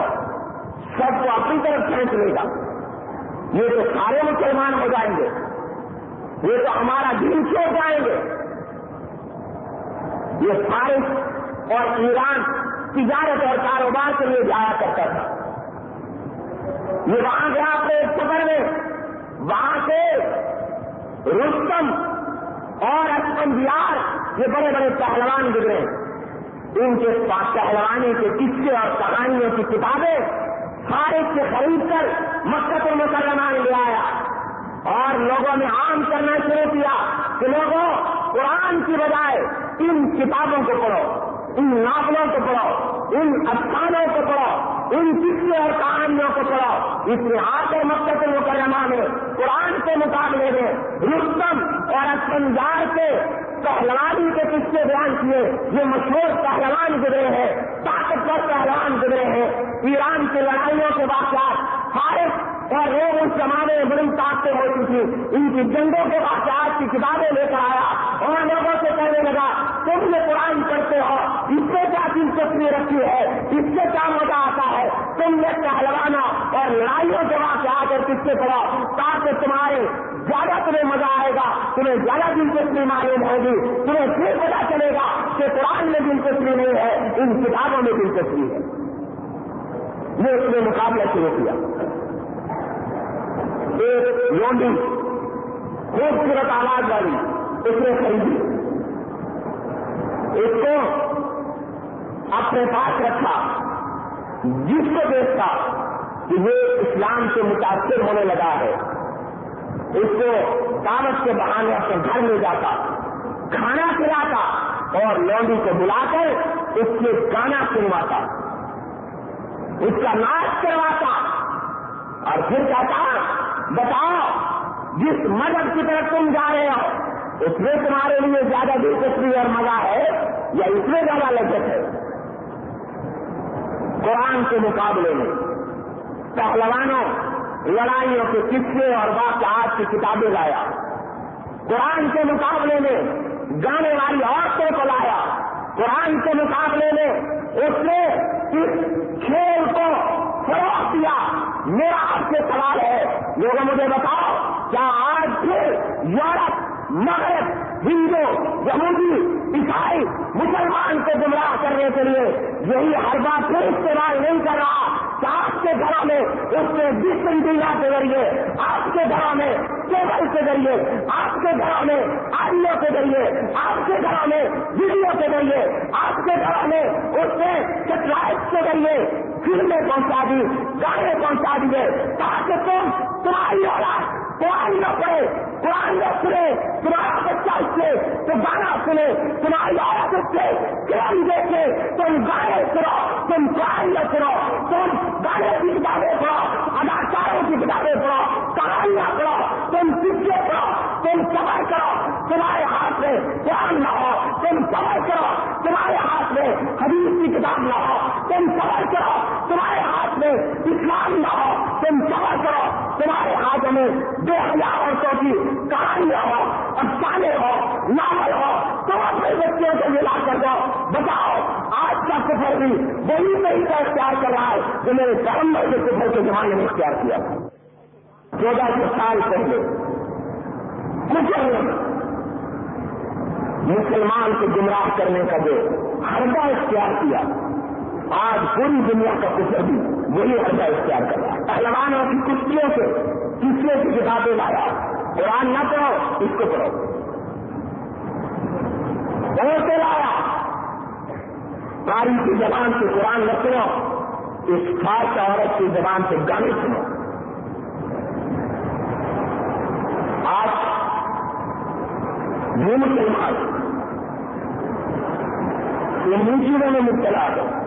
سب کو اپنی طرف کھینچ لے گا۔ یہ تو سارے مسلمان ہو جائیں گے۔ یہ تو ہمارا دل چھوڑ جائیں گے۔ یہ فارس اور ایران تجارت اور کاروبار کے لیے جایا کرتا تھا۔ یہ وہاں گیا اپنے سفر میں۔ وہاں سے رستم اور اسپندیار یہ بڑے بڑے پہلوان گزرے۔ ان کے پہلوانی کے قصے اور کہانیوں کی کتابیں سارے سے خرید کر مقصد مسلمان لے آیا اور لوگوں نے عام کرنا شروع کیا کہ لوگوں، قرآن کی بجائے ان کتابوں کو پڑھو، ان ناولوں کو پڑھو، ان افسانوں کو پڑھو، ان قصے اور کہانیوں کو پڑھو۔ اس نے آ کر مقصد مکرمہ میں قرآن کے مقابلے میں رستم اور اسپنجار کے پہلوانی کے قصے بیان کیے، یہ مشہور پہلوان گزرے ہیں، طاقتور پہلوان گزرے ہیں، ایران کی لڑائیوں کے واقعات فارغ اور لوگ اس زمانے میں بڑی طاقتیں ہوتی تھی۔ ان کی جنگوں کے واقعات کی کتابیں لے کر آیا اور لوگوں سے کہنے لگا، تم یہ قرآن پڑھتے ہو، اس سے کیا دلچسپی رکھی ہے، اس سے کیا مزہ آتا ہے؟ تم نے پہلوانا اور لڑائیوں کے واقعات اور کس سے پڑھو تاکہ تمہارے زیادہ تمہیں مزہ آئے گا، تمہیں زیادہ دلچسپی معلوم ہوگی، تمہیں پھر پتا چلے گا کہ قرآن میں دلچسپی نہیں ہے، ان کتابوں میں دلچسپی ہے۔ یہ اس نے مقابلہ شروع کیا۔ ایک لونڈی، خوبصورت آواز والی اس نے خریدی۔ اس کو اپنے پاس رکھا۔ جس کو دیکھتا کہ یہ اسلام سے متاثر ہونے لگا ہے، اس کو کاغذ کے بہانے اپنے گھر میں جاتا، کھانا کھلاتا اور لونڈی کو بلا کر اس سے گانا سنواتا، اس کا ناچ کرواتا اور پھر کہتا، بتاؤ، جس مذہب کی طرف تم جا رہے ہو، اس میں تمہارے لیے زیادہ دلچسپی اور مزہ ہے یا اس میں زیادہ لذت ہے؟ قرآن کے مقابلے میں۔ پہلوانوں، لڑائیوں کے قصے اور واقعات کی کتابیں لایا۔ قرآن کے مقابلے میں گانے والی عورتوں کو لایا۔ قرآن کے مقابلے میں اس نے اس کھیل کو فروغ دیا۔ میرا آپ سے سوال ہے، لوگوں مجھے بتاؤ، کیا آج پھر یورپ مغرب، ہندو، یہودی، عیسائی، مسلمان کو گمراہ کرنے کے لیے یہی ہر بات پھر استعمال نہیں کر رہا۔ کہ آپ کے گھروں میں اس نے ڈسٹ کے ذریعے آپ کے گھروں میں کیبل کے ذریعے آپ کے گھروں میں آڈیو کے ذریعے آپ کے گھروں میں ویڈیو کے ذریعے آپ کے گھروں میں اس نے سیٹلائٹ کے ذریعے فلمیں پہنچا دی، گانے پہنچا دیے۔ تاکہ تم تمہاری اولاد قرآن نہ پڑھے، قرآن نہ سنے، تمہارا بچہ اس سے تو گانا سنے، تمہاری عورت اس سے کرم دیکھے، تم گانے سنو، تم قرآن نہ سنو، تم گانے کی کتابیں پڑھو، اداکاروں کی کتابیں پڑھو، کہانیاں پڑھو، تم سکے پڑھو، تم سفر کرو، تمہارے ہاتھ میں قرآن نہ ہو، تم سفر کرو، تمہارے ہاتھ میں حدیث کی کتاب نہ ہو، تم سفر کرو، تمہارے ہاتھ میں اسلام نہ ہو، تم سفر کرو تمہارے ہاتھوں میں بے ہزار عورتوں کی کہانیاں ہو، افسانے ہو، ناول ہو، تم اپنے بچوں کو ملا کر دو۔ بتاؤ، آج کا سفر بھی وہی طریقہ اختیار کر رہا ہے جو میرے پیغمبر کے سفر کے زمانے میں اختیار کیا۔ چودہ سو سال پہلے کچھ مسلمان کو گمراہ کرنے کا جو حربہ اختیار کیا۔ آج پوری دنیا کا کچھ بھی وہی حربہ اختیار کر رہا ہے۔ پہلوانوں کی کشتیوں سے کسے کی کتابیں لایا۔ قرآن نہ پڑھو، اس کو پڑھو۔ بہت لایا۔ تاریخ کی زبان سے قرآن نہ سنو، اس خاص عورت کی زبان سے گانے سنو۔ آج یہ مسلمان انہیں چیزوں میں مبتلا ہو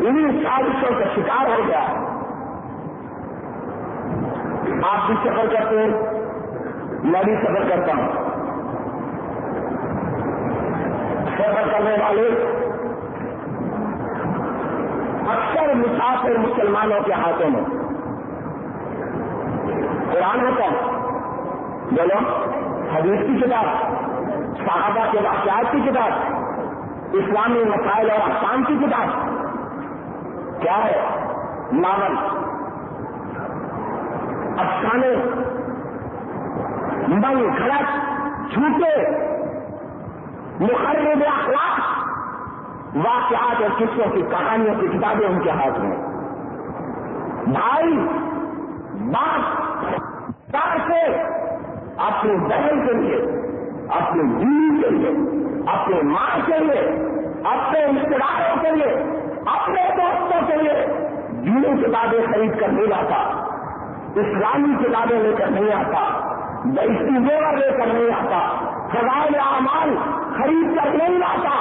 انہیں سازشوں کا شکار ہو گیا۔ آپ بھی سفر کرتے ہیں، میں بھی سفر کرتا ہوں۔ سفر کرنے والے اکثر مسافر مسلمانوں کے ہاتھوں میں۔ قرآن ہوتا ہے، بولو، حدیث کی کتاب، صحابہ کے واقعات کی کتاب، اسلامی مسائل اور احکام کی کتاب۔ کیا ہے؟ ناول افسانے۔ من غلط جھوٹے۔ مقرر اخلاق۔ واقعات اور قصوں کی کہانیوں کی کتابیں ان کے ہاتھ میں۔ بھائی، باپ سے اپنی بہن کے لیے، اپنی بیوی کے لیے اپنے ماں کے لیے، اپنے رشتے داروں کے لیے اپنے دوستوں کے لیے دینی کتابیں خرید کر نہیں لاتا، اسلامی کتابیں لے کر نہیں آتا بیشتی زیور لے کر نہیں آتا فضائل اعمال خرید کر نہیں لاتا،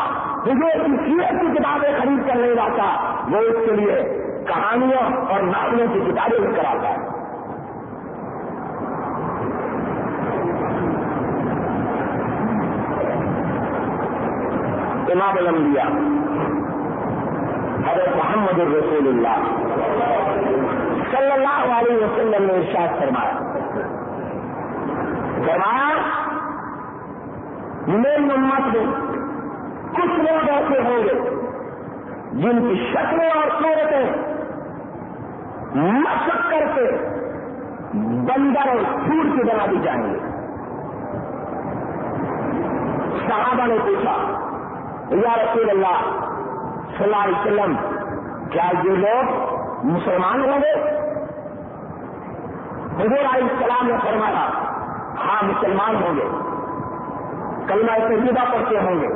حضور کی سیرت کی کتابیں خرید کر نہیں لاتا، وہ اس کے لیے کہانیوں اور ناولوں کی کتابیں لے کر آتا ہے۔ امام الانبیاء حضرت محمد الرسول اللہ صلی اللہ علیہ وسلم نے ارشاد فرمایا فرمایا، میری امت میں کچھ لوگ ایسے ہوں گے جن کی شکلیں اور صورتیں مشق کر کے بندر اور چھوٹ کی بنا دی جائیں گے صحابہ نے پوچھا، یا رسول اللہ صلی اللہ وسلم، کیا یہ لوگ مسلمان ہوں گے؟ حضور علیہ السلام نے فرمایا ہاں مسلمان ہوں گے۔ کلمہ تجربہ پڑھتے ہوں گے۔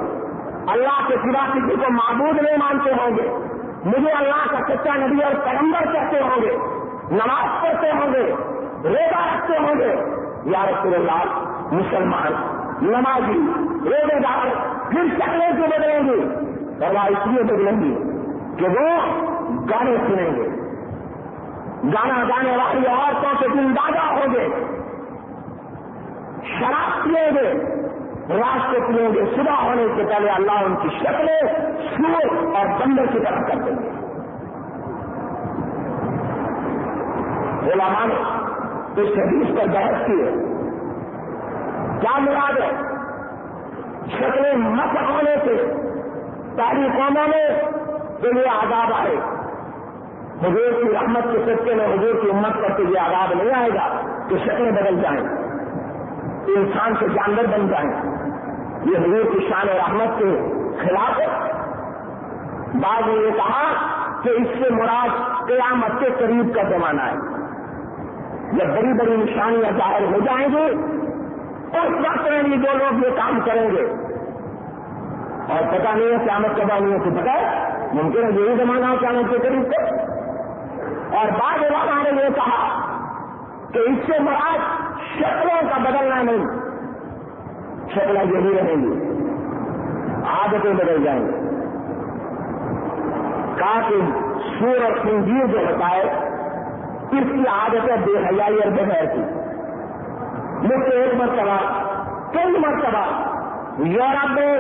اللہ کے سوا کسی کو معبود نہیں مانتے ہوں گے۔ مجھے اللہ کا سچا نبی اور پیغمبر کہتے ہوں گے۔ نماز پڑھتے ہوں گے۔ روزہ رکھتے ہوں گے۔ یا رسول اللہ، مسلمان، نمازی، روزے دار، پھر شکلیں سے بدلیں گے اللہ اس لیے بدلیں گے کہ وہ گانے سنیں گے۔ گانا گانے والی عورتوں کے دن دادا ہوں گے۔ شراب پیئیں گے۔ راستے پیئیں گے۔ صبح ہونے سے پہلے اللہ ان کی شکلیں سور اور بندر کی طرف کر دیں گے۔ علماء نے اس حدیث پر بحث کی ہے۔ کیا مراد ہے؟ شکلیں مت ہونے سے ساری قوموں میں جو یہ آزاد آئے۔ حضور کی رحمت کے سچے میں حضور کی امت پر تو یہ آزاد نہیں آئے گا کہ شکلیں بدل جائیں انسان سے جانور بن جائیں۔ یہ حضور کی شان رحمت کے خلاف ہے۔ بعض نے یہ کہا کہ اس سے مراد قیامت کے قریب کا زمانہ ہے۔ جب بڑی بڑی نشانیاں ظاہر ہو جائیں گی اس وقت میں بھی جو لوگ یہ کام کریں گے۔ اور پتا نہیں ہے قیامت کب آنی ہے تو پتا ہے۔ ممکن ہے یہی زمانہ ہو قیامت کے قریب سے۔ اور بعض علماء نے یہ کہا کہ اس سے مراد شکلوں کا بدلنا نہیں۔ شکلیں یہی رہیں گی، عادتیں بدل جائیں گی۔ کہا کہ سور اور خنجیر جو ہوتا ہے، اس کی عادتیں بے حیائی اور بغیر کی۔ مجھ سے ایک مرتبہ، کئی مرتبہ یورپ میں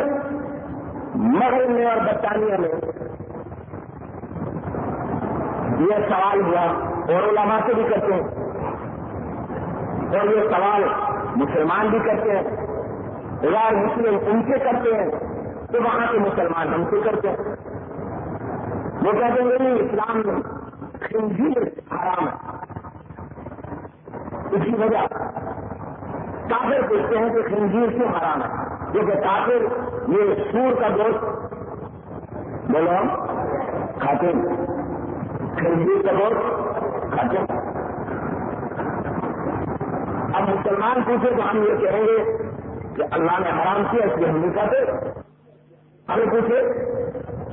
مغرب میں اور برطانیہ میں۔ یہ سوال ہوا اور علماء سے بھی کرتے ہیں۔ اور یہ سوال مسلمان بھی کرتے ہیں۔ غیر مسلم ان سے کرتے ہیں۔ تو وہاں کے مسلمان ہم سے کرتے ہیں۔ وہ کہتے ہیں نہیں اسلام میں خنزیر حرام ہے۔ اسی وجہ کافر پوچھتے ہیں کہ خنزیر کیوں حرام ہے؟ کیونکہ کافر یہ سور کا گوشت بولو کھاتے ہیں۔ خنزیر کا گوشت کھاتے ہیں۔ اب مسلمان پوچھے تو ہم یہ کہیں گے کہ اللہ نے حرام کیا اس لیے ہم نہیں کہتے ہمیں پوچھے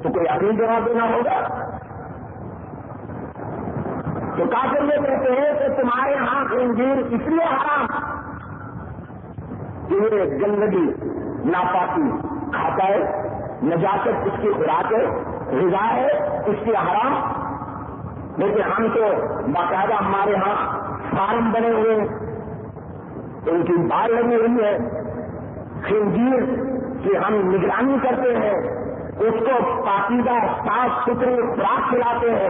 تو کوئی اپنی جواب دینا ہوگا؟ تو کافر یہ کہتے ہیں کہ تمہارے یہاں انجیر اس لیے حرام کہ یہ گندگی ناپاکی کھاتا ہے نجاست اس کی خوراک ہے، غذا ہے، اس کی حرام لیکن ہم تو باقاعدہ ہمارے یہاں فارم بنے ہوئے ہیں۔ ان کی بال لگی ہوئی ہے۔ خنجیر کی ہم نگرانی کرتے ہیں۔ اس کو پاکیزہ صاف ستھری خوراک کھلاتے ہیں۔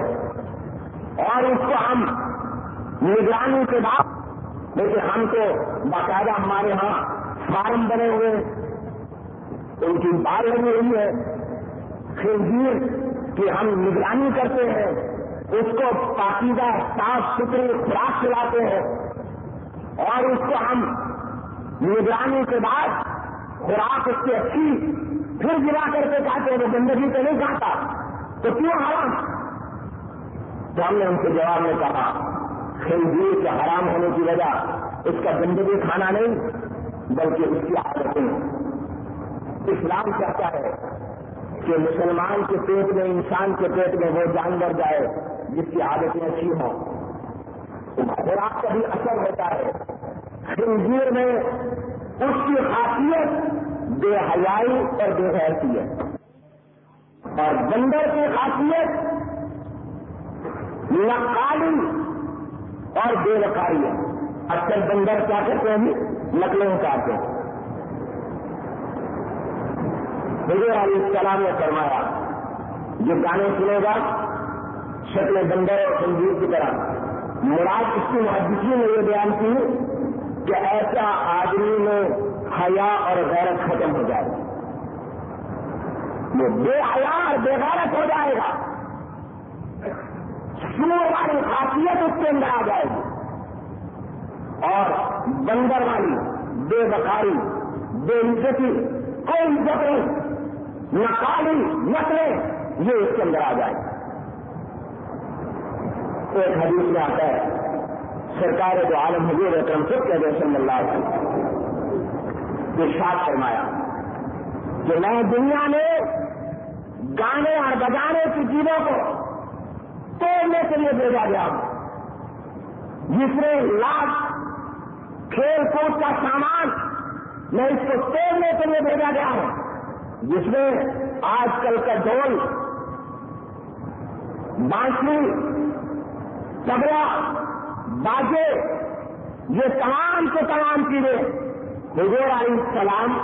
اور اس کو ہم نگرانی کے بعد، لیکن ہم تو باقاعدہ ہمارے یہاں فارم بنے ہوئے ان کی بال لگی ہوئی ہے۔ خنزیر کی ہم نگرانی کرتے ہیں، اس کو پاکیزہ صاف ستھری خوراک کھلاتے ہیں۔ اور اس کو ہم نگرانی کے بعد خوراک اس کی اچھی پھر گرا کر کے کہتے ہیں، وہ گندگی تو نہیں کھاتا۔ تو کیوں حرام؟ تو ہم نے ان کے جواب میں کہا، خنزیر کے حرام ہونے کی وجہ اس کا زندگی کھانا نہیں بلکہ اس کی عادتیں اسلام کہتا ہے کہ مسلمان کے پیٹ میں، انسان کے پیٹ میں وہ جانور جائے جس کی عادتیں اچھی ہوں۔ خوراک کا بھی اثر ہوتا ہے۔ خنزیر میں اس کی خاصیت بے حیائی اور بے حیثی ہے۔ اور بندر کی خاصیت نقالی اور بے وقاری ہے۔ اکثر بندر کیا کرتے ہیں؟ نقلیں اتارتے ہیں۔ حضور علیہ السلام نے فرمایا، جو گانے سنے گا، شکل بندر اور سنجیر کی طرح۔ مراد اس کی محدثی نے یہ بیان کی کہ ایسا آدمی میں حیا اور غیرت ختم ہو جائے وہ بے حیا اور بے غیرت ہو جائے گا۔ والی خاصیت اس کے اندر آ جائے گی۔ اور بندر والی، بے بخاری، بے عزتی کوئی عزت نہیں نہ کالی نسلیں یہ اس کے اندر آ جائے۔ ایک حدیث میں آتا ہے، سرکار جو عالم حضور اکرم سب کے دے صلی اللہ علیہ وسلم ارشاد فرمایا کہ میں دنیا میں گانے اور بجانے کی چیزوں کو توڑنے کے لیے بھیجا گیا جس میں لاکھ کھیل کود کا سامان میں اس کو توڑنے کے لیے بھیجا گیا ہوں جس میں آج کل کا ڈول بانسری تبلا باجے، یہ تمام کے تمام چیزیں حضور علیہ السلام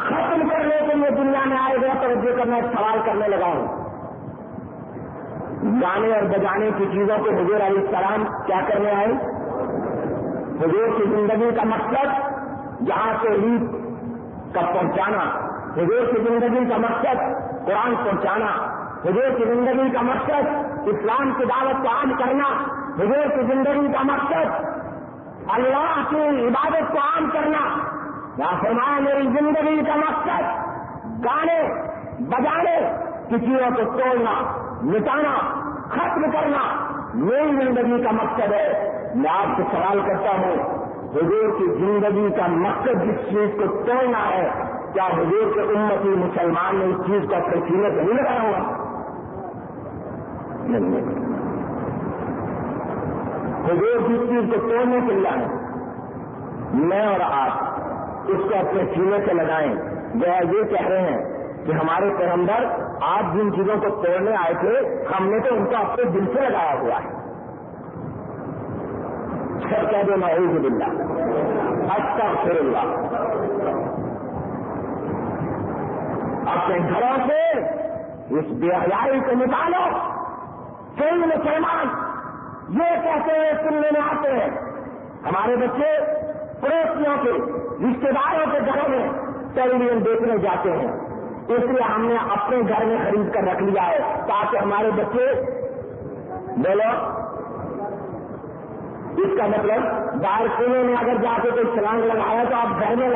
ختم کرنے کے لیے دنیا میں آئے گئے توجہ کرنا سوال کرنے لگا ہوں گانے اور بجانے کی چیزوں کو حضور علیہ السلام کیا کرنے آئے؟ حضور کی زندگی کا مقصد جہاں سے عید کا پہنچانا، حضور کی زندگی کا مقصد قرآن پہنچانا، حضور کی زندگی کا مقصد اسلام کی دعوت کو عام کرنا، حضور کی زندگی کا مقصد اللہ کی عبادت کو عام کرنا۔ یا فرمایا، میری زندگی کا مقصد گانے، بجانے چیزوں کو توڑنا مٹانا ختم کرنا، میری زندگی کا مقصد ہے۔ میں آپ سے سوال کرتا ہوں، حضور کی زندگی کا مقصد جس چیز کو توڑنا ہے، کیا حضور کے امتی مسلمان نے اس چیز کو اپنے نہیں لگایا ہوا؟ حضور جس چیز کو توڑنے کے لیے میں اور آپ اس کو اپنے سینے سے لگائیں۔ وہ یہ کہہ رہے ہیں کہ ہمارے پیغمبر آج جن چیزوں کو توڑنے آئے تھے، ہم نے تو ان کو اپنے دل سے لگایا ہوا ہے۔ سب کہہ دو محبوب بلّہ اچھا پھر اللہ اپنے گھروں سے اس بے حیائی کو نکالو. کئی مسلمان؟ یہ کہتے ہیں سننے میں آتے ہیں؟ ہمارے بچے پڑوسیوں کے رشتے داروں کے گھروں میں ٹیلی ویژن دیکھنے جاتے ہیں۔ اس لیے ہم نے اپنے گھر میں خرید کر رکھ لیا ہے تاکہ ہمارے بچے بولو اس کا مطلب باہر کنویں میں اگر جا کے کوئی چھلانگ لگایا تو آپ گھر میں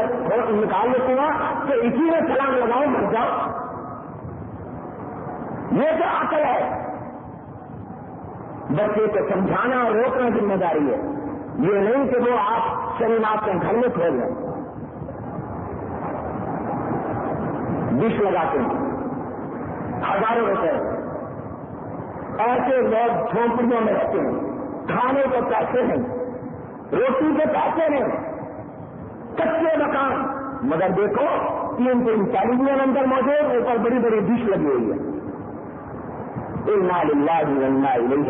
نکال لیتے ہو کہ اسی میں چھلانگ لگاؤ، مر جاؤ۔ یہ تو عقل ہے، بچے کو سمجھانا اور روکنا ذمہ داری ہے۔ یہ نہیں کہ وہ آپ سنیما کے گھر میں کھول لیں۔ ڈش لگاتے ہیں۔ ہزاروں روپے۔ ایسے لوگ جھونپڑیوں میں رہتے ہیں۔ کھانے کو پیسے نہیں روٹی کے پیسے نہیں کچے مکان۔ مگر دیکھو، تین تین ٹیلی ویژن اندر موجود، اوپر بڑی بڑی ڈش لگی ہوئی ہے۔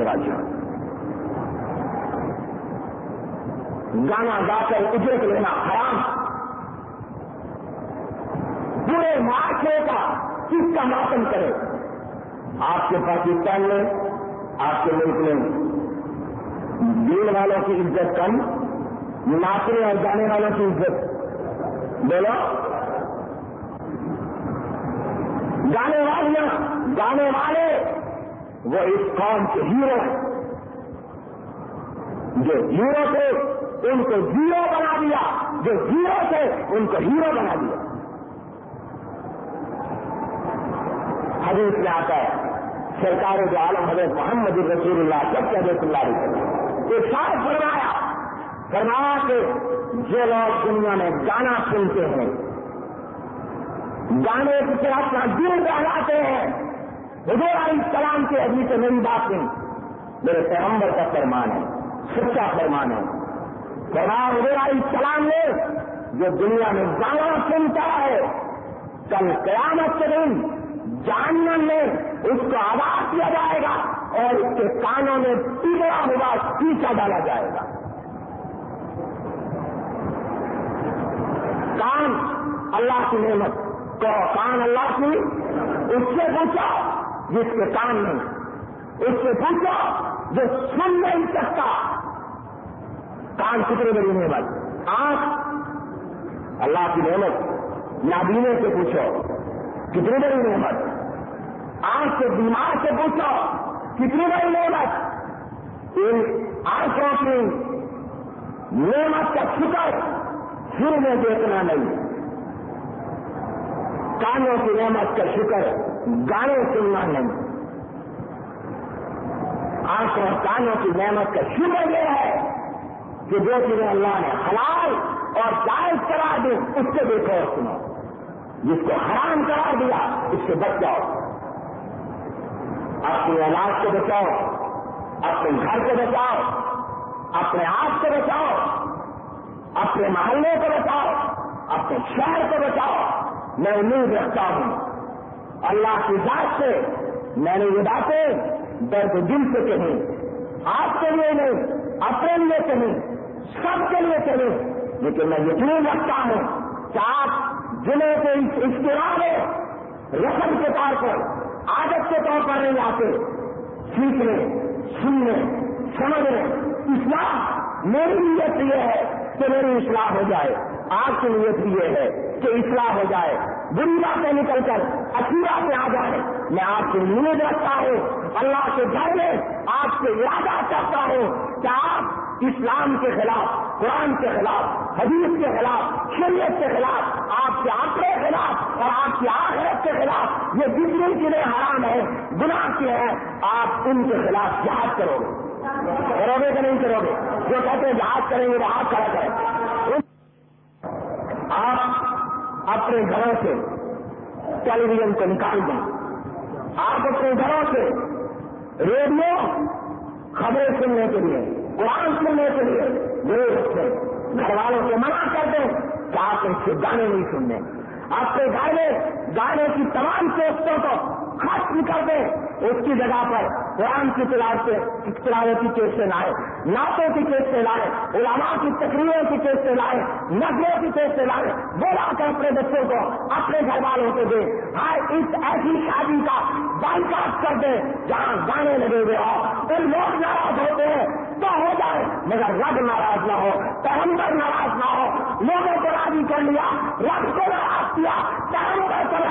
راجا گانا گا کر اجرت لینا حرام۔ پورے معاشرے کا کس کا ماتم کرے؟ آپ کے پاکستان میں آپ کے ملک میں دین والوں کی عزت کم ناچنے اور جانے والوں کی عزت۔ بولو۔ گانے والیاں گانے والے، وہ اس قوم کے ہیرو ہیں۔ جو ہیرو تھے، ان کو زیرو بنا دیا۔ جو ہیرو تھے، ان کو ہیرو بنا دیا۔ حدیث میں آتا ہے، سرکار جو عالم حضرت محمد رسول اللہ سب کے حضرت اللہ علیہ ایک ساتھ فرمایا فرمایا کہ جو لوگ دنیا میں گانا سنتے ہیں۔ گانے کی طرح اپنا دل بہلاتے ہیں۔ حضور علیہ السلام کے ابھی سے میری بات نہیں میرے پیغمبر کا فرمان ہے، سچا فرمان ہے۔ فرمان حضور علیہ السلام نے جو دنیا میں گانا سنتا ہے، کل قیامت کے دن جانن میں اس کو آواز دیا جائے گا۔ اور اس کے کانوں میں ٹکڑا ہوا پیچھا ڈالا جائے گا۔ کان اللہ کی نعمت۔ تو کان اللہ کی؟ اس سے پوچھو جس کے کان نہیں اس سے پوچھو جو سن نہیں سکتا کان کتنی بڑی نعمت۔ آنکھ۔ اللہ کی نعمت۔ نابینے سے پوچھو، کتنی بڑی نعمت۔ آنکھ کے بیمار سے پوچھو کتنی بڑی نعمت؟ ان آنکھوں کی نعمت کا شکر پھر میں دیکھنا نہیں۔ کانوں کی نعمت کا شکر گانے سننا نہیں۔ آنکھوں کانوں کی نعمت کا شکر یہ ہے کہ جو چیزیں اللہ نے حلال اور جائز کرا دی، اس سے دیکھو اور سنو۔ جس کو حرام کرا دیا، اس سے بچ جاؤ۔ اپنی علاج کو بچاؤ، اپنے گھر کو بچاؤ، اپنے آپ کو بچاؤ، اپنے محلے کو بچاؤ، اپنے شہر کو بچاؤ۔ میں امید رکھتا ہوں، اللہ کی ذات سے میں نے یہ باتیں درد دل سے کہیں، آپ کے لیے نہیں، اپنے لیے کہیں، سب کے لیے کہیں۔ لیکن میں یقین رکھتا ہوں کہ آپ جنہیں کے اس میں رسم کے طور پر عادت کے طور پر نہیں آتے۔ سیکھنے، سننے، سمجھنے۔ اسلام میری نیت یہ ہے کہ میری اصلاح ہو جائے۔ آپ کی نیت یہ ہے کہ اصلاح ہو جائے۔ بری باتیں نکل کر اچھی باتیں آ جائیں۔ میں آپ کی نیت رکھتا ہوں۔ اللہ کے گھر میں آپ سے ارادہ کرتا ہوں کہ آپ اسلام کے خلاف، قرآن کے خلاف، حدیث کے خلاف، شریعت کے خلاف، آپ کے آنکڑے کے خلاف اور آپ کی آخرت کے خلاف یہ جتنی چیزیں حرام ہیں، گناہ کے ہیں، آپ ان کے خلاف جہاد کرو گے۔ کرو گے کہ نہیں کرو گے؟ جو کہتے ہیں جہاد کریں گے، وہ ہاتھ کھڑا کریں۔ آپ اپنے گھروں سے ٹیلی ویژن کو نکال دیں۔ آپ اپنے گھروں سے ریڈیو خبریں سننے کے لیے۔ قرآن سننے کے لیے دور گھر والوں سے منع کر دیں کہ آپ ان سے گانے نہیں سننے۔ آپ گھر میں گانے کی تمام سوچتوں کو ختم کر دیں اس کی جگہ پر قرآن کی تلاوت کی کیس سے لائے، نعتوں کی کیس سے لائے، علماء کی تقریروں کی کیس سے لائے نقلوں کی کیس سے لائے۔ بولا کر اپنے بچوں کو اپنے گھر والوں کو دے۔ ہاں اس ایسی شادی کا بائیکاٹ کر دے جہاں گانے لگے ہوئے ہو ان لوگ ناراض ہوتے ہیں تو ہو جائے، مگر رب ناراض نہ ہو، پیغمبر ناراض نہ ہو۔ لوگوں کو راضی کر لیا، رب کو ناراض کیا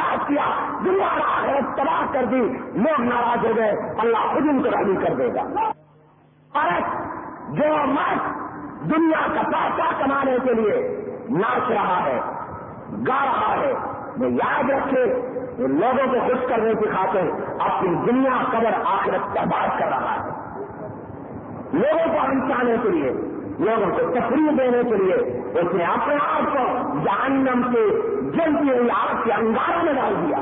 پیغمبر کو ناراض کیا، دنیا کا تباہ کر دی، لوگ ناراض ہو گئے، اللہ خود ان کو راضی کر دے گا۔ فرق جو مرد دنیا کا پیسہ کمانے کے لیے ناچ رہا ہے، گا رہا ہے، وہ یاد رکھے کہ لوگوں کو خوش کرنے کی خاطر اپنی دنیا قدر آخرت کا بات کر رہا ہے۔ لوگوں کو ہنسانے کے لیے، لوگوں کو تفریح دینے کے لیے، اس نے اپنے آپ کو جہنم سے جلدی ہوئی آگ کے انگاروں میں ڈال دیا۔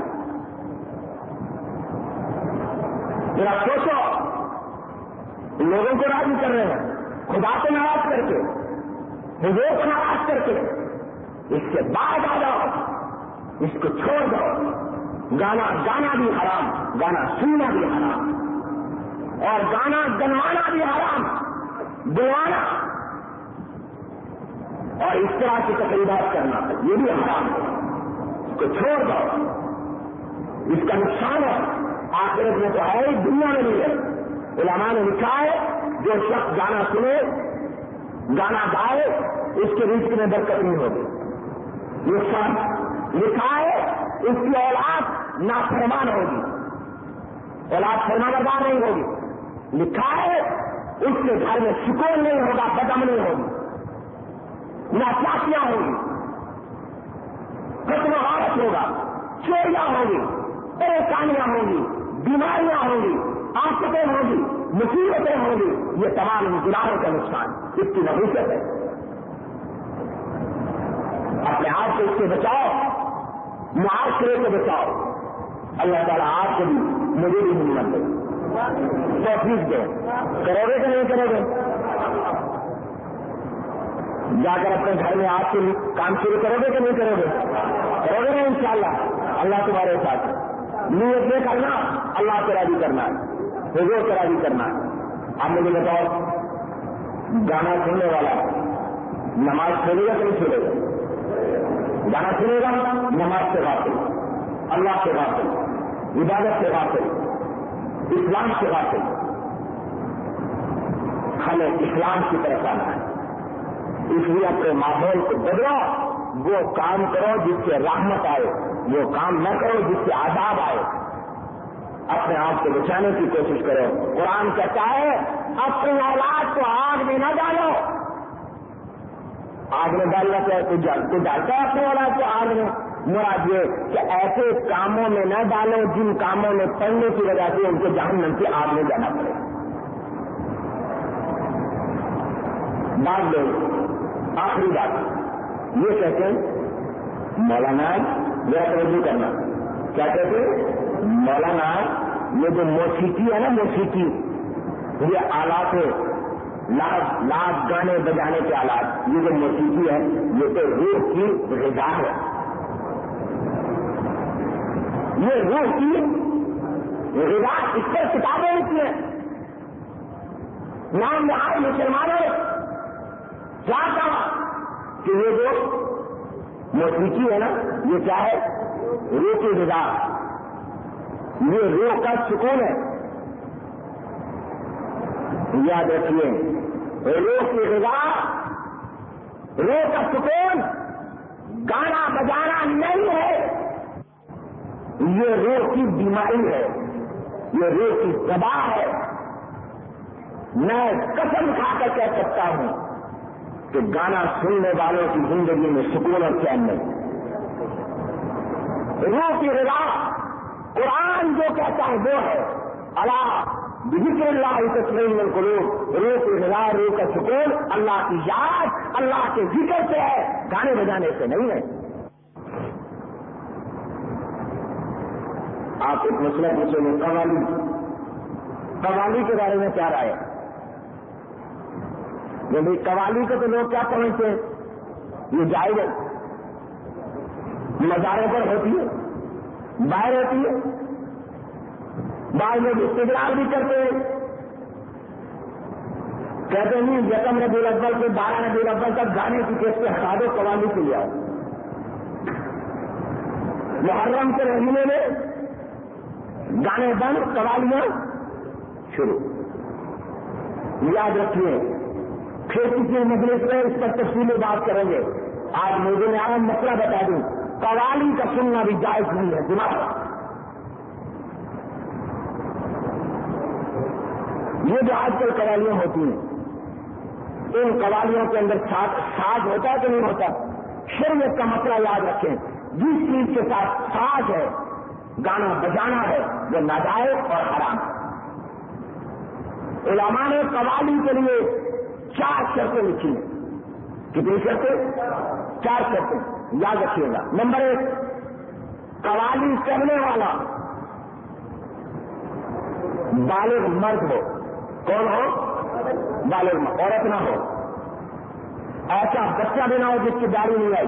ذرا سوچو، لوگوں کو راضی کر رہے ہیں، خدا کو ناراض کر کے، حضور کو ناراض کر کے، اس کے بعد آ جاؤ، اس کو چھوڑ دو۔ گانا گانا بھی حرام، گانا سننا بھی حرام۔ اور گانا گنوانا بھی حرام۔ دلوانا اور اس طرح کی تقریبات کرنا یہ بھی حرام ہے۔ اس کو چھوڑ دو۔ اس کا نقصان ہے۔ آخرت میں تو ہے دنیا میں بھی ہے۔ علماء نے لکھا ہے، جو شخص گانا سنے، گانا گائے، اس کے رزق میں برکت نہیں ہوگی۔ نقصان۔ لکھا ہے، اس کی اولاد نافرمان ہوگی۔ اولاد فرما بردار نہیں ہوگی۔ لکھا ہے، اس کے گھر میں سکون نہیں ہوگا بدم نہیں ہوگی۔ نہ چاچیاں ہوگی قتل عورت ہوگا۔ چوریاں ہوگی پریشانیاں ہوں گی۔ بیماریاں ہوں گی۔ آفتیں ہوں گی۔ مصیبتیں ہوں گی۔ یہ تمام گناہوں کا نقصان اس کی نویت ہے۔ اپنے آپ کو اس سے بچاؤ۔ معاشرے سے بچاؤ۔ اللہ تعالیٰ آپ کو بھی مجھے بھی نہیں دے۔ توفیق دے۔ کرو گے کہ نہیں کرو گے؟ جا کر اپنے گھر میں آپ کے کام شروع کرو گے کہ نہیں کرو گے؟ کرو گے نا ان شاء اللہ اللہ تمہارے ساتھ نیت یہ کرنا، اللہ کو راضی کرنا ہے۔ حضور کو راضی کرنا ہے۔ آپ مجھے بتاؤ، گانا سننے والا نماز چھوڑے گا کہ نہیں چھوڑے گا گانا سنے گا، نماز سے بات اللہ سے بات عبادت سے بات اسلام سے بات ہمیں اسلام کی طرف آنا ہے۔ اس لیے اپنے ماحول کو بدلو، وہ کام کرو جس سے رحمت آئے، وہ کام نہ کرو جس سے آزاد آئے۔ اپنے آپ کو بچانے کی کوشش کرو۔ قرآن کہتا ہے، اپنی اولاد کو آگ میں نہ ڈالو۔ آگ میں ڈالنا چاہے تو ڈالتا ہے اپنی اولاد کو آگ میں۔ مراد یہ کہ ایسے کاموں میں نہ ڈالو جن کاموں میں پڑھنے کی وجہ سے ان کو جہنم کی آگ میں جانا پڑے۔ بات لوگ آخری بات۔ یہ کہتے ہیں، مولانا ذرا توجہ کرنا۔ کیا کہتے ہیں؟ مولانا، یہ جو موسیقی ہے نا، موسیقی، یہ آلات ہے لاکھ لاکھ گانے بجانے کے آلات۔ یہ جو موسیقی ہے، یہ تو روح کی غذا ہے۔ یہ روح کی غذا، اس پر کتابیں ہوتی ہیں۔ نام یہاں مسلمانوں کیا کہا کہ یہ جو موسیقی ہے نا، یہ کیا ہے؟ روح کی غذا یہ روح کا سکون ہے۔ یاد رکھیے روح کی غذا روح کا سکون گانا بجانا نہیں ہے۔ یہ روح کی بیماری ہے۔ یہ روح کی دبا ہے۔ میں قسم کھا کر کہہ سکتا ہوں۔ کہ گانا سننے والوں کی زندگی میں سکون اور چین نہیں۔ روح کی رضا، قرآن جو کہتا ہے وہ ہے۔ اللہ ذکر اللہ تسلیم القلوب۔ روح کی رضا، روح کا سکون۔ اللہ کی یاد، اللہ کے ذکر سے ہے۔ گانے بجانے سے نہیں ہے۔ آپ ایک مسئلہ پوچھیں گے قوالی قوالی کے بارے میں کیا رائے بھائی قوالی کو تو لوگ کیا پہنچتے ہیں؟ یہ جائز ہے۔ مزاروں پر ہوتی ہے، باہر ہوتی ہے۔ بعض لوگ استقرار بھی کرتے ہیں۔ کہتے ہیں، یکم ربی الاول سے بارہ ربی الاول تک گانے کی کیس پہ ہٹا دو قوالی کے لیے آؤ۔ محرم کے مہینے میں گانے بند، قوالیاں شروع۔ یاد رکھیے پھر کسی مجلس میں اس پر تفصیلی بات کریں گے۔ آج مجھے میں عام مسئلہ بتا دوں۔ قوالی کا سننا بھی جائز نہیں ہے دماغ یہ جو آج کل قوالیاں ہوتی ہیں، ان قوالیوں کے اندر ساز ہوتا ہے کہ نہیں ہوتا؟ شریعت کا مسئلہ یاد رکھیں۔ جس چیز کے ساتھ ساز ہے، گانا بجانا ہے، وہ ناجائز اور حرام علماء نے قوالی کے لیے چار شرطیں لکھی ہیں۔ کتنی شرطیں؟ چار شرطیں۔ یاد رکھیے گا۔ نمبر ایک، قوالی کرنے والا۔ بالغ مرد ہو۔ کون ہو؟ بالغ مرد۔ عورت نہ ہو۔ ایسا بچہ بھی نہ ہو جس کی داڑھی نہیں آئی۔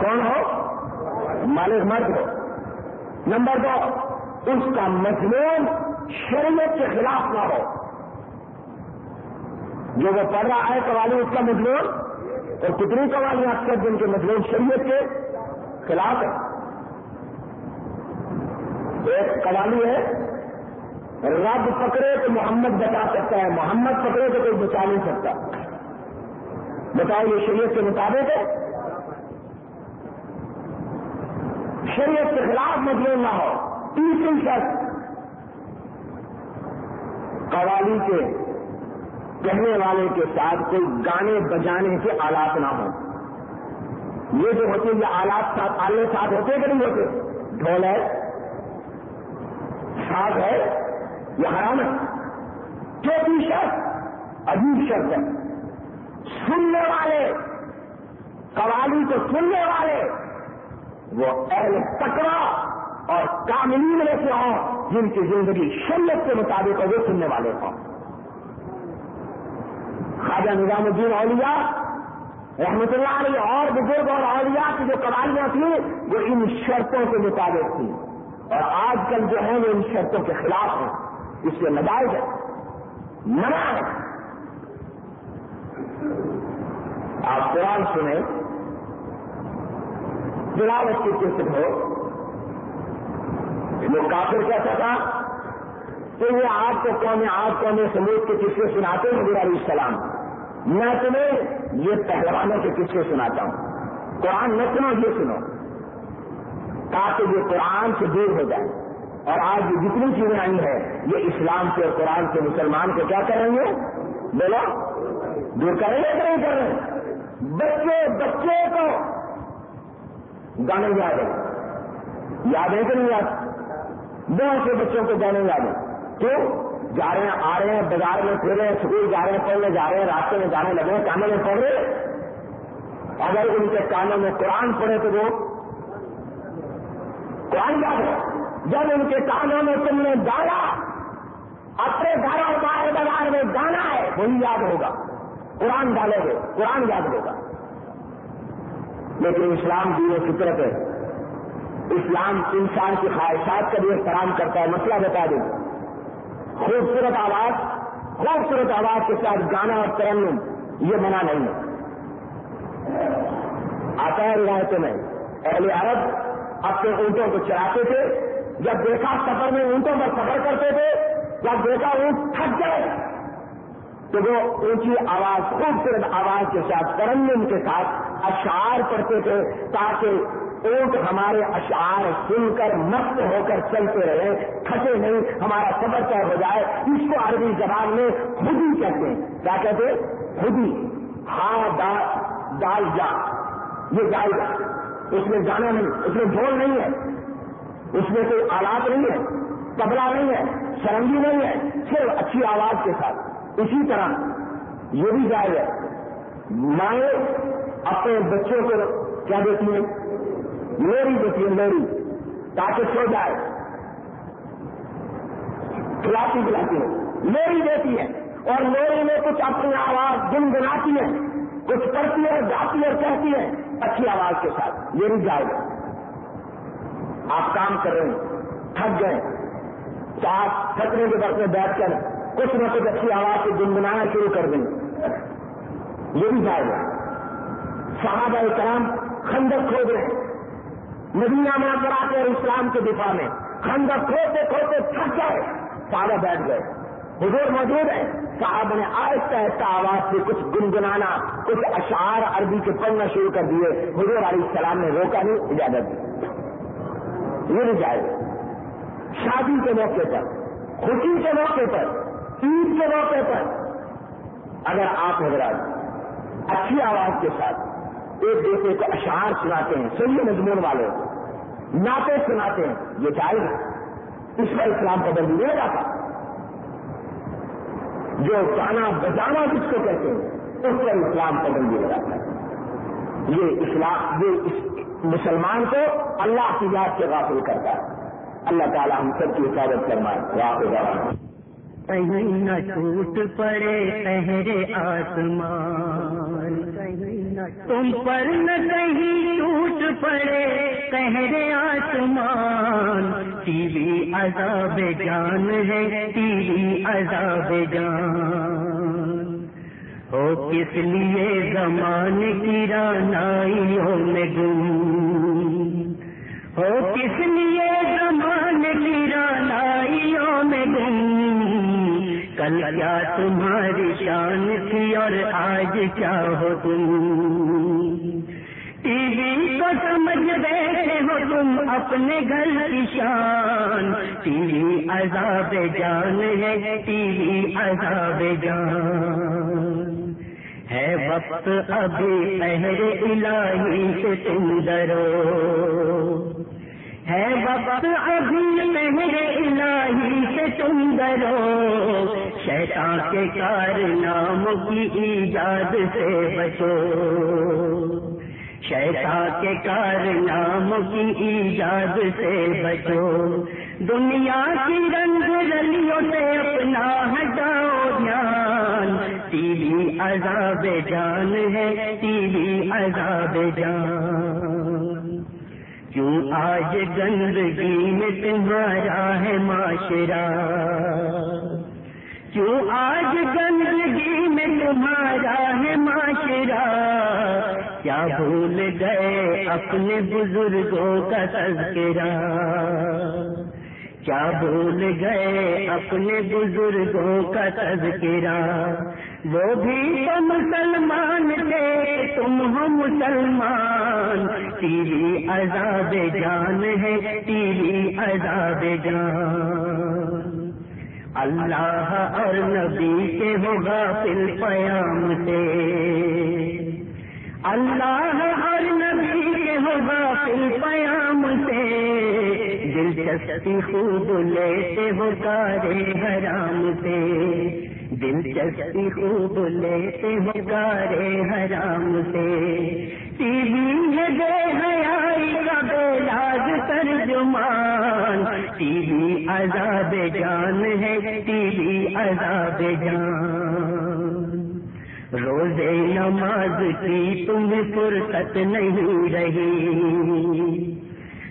کون ہو؟ بالغ مرد ہو۔ نمبر دو، اس کا مضمون شریعت کے خلاف نہ ہو۔ جو وہ پڑھ رہا ہے قوالی اس کا مضمون اور کتنی قوالیاں اکثر جن کے مضمون شریعت کے خلاف ہے۔ ایک قوالی ہے، رب پکڑے تو محمد بچا سکتا ہے، محمد پکڑے تو کوئی بچا نہیں سکتا۔ بتاؤ یہ شریعت کے مطابق ہے؟ شریعت کے خلاف مضمون نہ ہو، تیسری شخص قوالی کے کہنے والے کے ساتھ کوئی گانے بجانے کے آلات نہ ہوں۔ یہ جو ہوتے یہ آلات ساتھ آلے ساتھ ہوتے کہ نہیں ہوتے؟ ڈھول ہے ساتھ ہے، یہ حرام ہے۔ چوتھی شرط عجیب شرط ہے، سننے والے، قوالی کو سننے والے، وہ اہل تکڑا اور کاملین میں سے ہوں، جن کی زندگی شریعت کے مطابق وہ سننے والے ہوں۔ خواجہ نظام الدین اولیاء، رحمت اللہ علیہ، اور بزرگ اور اولیاء کی جو قوالیاں تھیں وہ ان شرطوں کے مطابق تھیں۔ اور آج کل جو ہیں، وہ ان شرطوں کے خلاف ہیں۔ اس سے نجائز ہے منع ہے آپ قرآن سنیں۔ تلاوت کی قسم ہو۔ وہ کافر کیسا تھا؟ تو یہ آپ کو قوم آپ قوم سمود کے قصے سناتے ہیں علیہ السلام۔ میں تمہیں یہ پہلوانوں کے قصے سناتا ہوں۔ قرآن نہ سنو، یہ سنو۔ تاکہ یہ قرآن سے دور ہو جائے۔ اور آج یہ جتنی چیزیں آئی ہیں، یہ اسلام سے اور قرآن سے مسلمان کو کیا کریں گے بولو۔ دور کریں گے کہ نہیں کر رہے بچے بچے کو۔ گانے یاد ہے یاد ہے کہ نہیں یاد؟ بہت سے بچوں کو گانے یاد ہے کیوں؟ جا رہے ہیں، آ رہے ہیں، بازار میں پھر رہے ہیں اسکول جا رہے ہیں، پڑھنے جا رہے ہیں، راستے میں جانے لگے ہیں کانوں میں پڑھ رہے اگر ان کے کانوں میں قرآن پڑھے تو وہ قرآن یاد ہے۔ جب ان کے کانوں میں تم نے گانا اپنے گھر اور باہر بازار میں گانا ہے، وہی یاد ہوگا۔ قرآن ڈالو گے، قرآن یاد ہوگا۔ لیکن اسلام دین فطرت ہے۔ اسلام انسان کی خواہشات کا بھی احترام کرتا ہے، مسئلہ بتا دوں خوبصورت آواز خوبصورت آواز کے ساتھ گانا اور ترنم، یہ منع نہیں ہے۔ آتا ہے روایتوں میں، اہل عرب اپنے اونٹوں کو چراتے تھے، جب دیکھا سفر میں اونٹوں پر سفر کرتے تھے، جب دیکھا اونٹ تھک گئے، تو وہ اونچی آواز، خوبصورت آواز کے ساتھ ترنم کے ساتھ اشعار پڑھتے تھے تاکہ اونٹ ہمارے اشعار سن کر مست ہو کر چلتے رہے، کھٹے نہیں، ہمارا سفر طے ہو جائے اس کو عربی زبان میں خودی کہتے ہیں۔ کیا کہتے خودی ہاں ڈال جا۔ یہ جائے گا اس میں جانا نہیں، اس میں جھول نہیں ہے۔ اس میں کوئی آلات نہیں ہے، تبلا نہیں ہے سرنگی نہیں ہے، صرف اچھی آواز کے ساتھ۔ اسی طرح یہ بھی جائے گا مائیں اپنے بچوں کو کیا دیتی ہیں؟ میری دیتی ہے میری تاکہ سو جائے۔ کھلاتی پلاتی ہے۔ میری دیتی ہے اور میری میں کچھ اپنی آواز گنگناتی ہے، کچھ پڑھتی ہے، گاتی ہے کہتی ہے۔ اچھی آواز کے ساتھ یہ بھی جائے۔ گا آپ کام کر رہے ہیں، تھک گئے۔ چار تھکنے کے وقت میں بیٹھ کر کچھ نہ کچھ اچھی آواز سے گنگنانا شروع کر دیں۔ یہ بھی جائے۔ گا صحابہ کرام خندق کھود رہے ہیں مدینہ میں کراتے اور اسلام کے دفاع میں خندق کھوتے کھوتے تھک گئے سارا بیٹھ گئے۔ حضور موجود ہے صاحب نے آہستہ آہستہ آواز سے کچھ گنگنانا، کچھ اشعار عربی کے پڑھنا شروع کر دیے۔ حضور علیہ السلام نے روکا نہیں، اجازت دی۔ یہ نہیں جائے شادی کے موقع پر، خوشی کے موقع پر، عید کے موقع پر اگر آپ حضرات اچھی آواز کے ساتھ ایک دوسرے کو اشعار سناتے ہیں، صحیح مضمون والے۔ ناطے سناتے ہیں۔ یہ چاہے گا اس کا اسلام پابندی نہیں جاتا۔ جو جانا بجانا جس کو کہتے ہیں، اس پر اسلام پابندی لگاتا ہے یہ اسلام، یہ اس مسلمان کو اللہ کی یاد سے غافل کرتا ہے۔ اللہ تعالیٰ ہم سب کی حفاظت فرمائے۔ واقع کہیں نہ ٹوٹ پڑے، پہرے آسمان۔ تم پر نہ کہیں ٹوٹ پڑے پہرے آسمان۔ ٹی وی عذاب جان ہے ٹی وی عذاب جان۔ ہو کس لیے زمان کی رانائیوں میں گم؟ ہو کس لیے زمان کی رانائیوں میں گم؟ کل کیا تمہاری شان تھی اور آج کیا ہو تم؟ ٹی وی کو سمجھ بیٹھے ہو تم اپنے گھر کی شان۔ ٹی وی عذاب جان ہے، ٹی وی عذاب جان۔ ہے وقت ابھی پہرے الہی سے تم ڈرو۔ ہے وقت ابھی میرے الہی سے تم ڈرو شیطان کے کارنام کی ایجاد سے بچو۔ شیطان کے کارنام کی ایجاد سے بچو۔ دنیا کی رنگ رلیوں سے اپنا ہٹاؤ دھیان۔ ٹی وی عذاب جان ہے ٹی وی عذاب جان۔ کیوں آج گندگی میں تمہارا ہے معاشرہ؟ کیوں آج گندگی میں تمہارا ہے معاشرہ؟ کیا بھول گئے اپنے بزرگوں کا تذکرہ؟ کیا بھول گئے اپنے بزرگوں کا تذکرہ؟ وہ بھی تو مسلمان تھے، تم ہو مسلمان۔ تیری عذاب جان ہے، تیری عذاب جان۔ اللہ اور نبی کے ہو غافل پیام سے۔ اللہ اور نبی کے ہو غافل پیام سے۔ دلچسپی خوب لیتے ہو کارے حرام سے۔ دلچسپی خوب لیتے ہو کارے حرام سے۔ ٹی وی ہے بے حیائی کا بے لاج ترجمان۔ ٹی وی عذاب جان ہے، ٹی وی عذاب جان۔ روزے نماز کی تمہیں فرصت نہیں رہی۔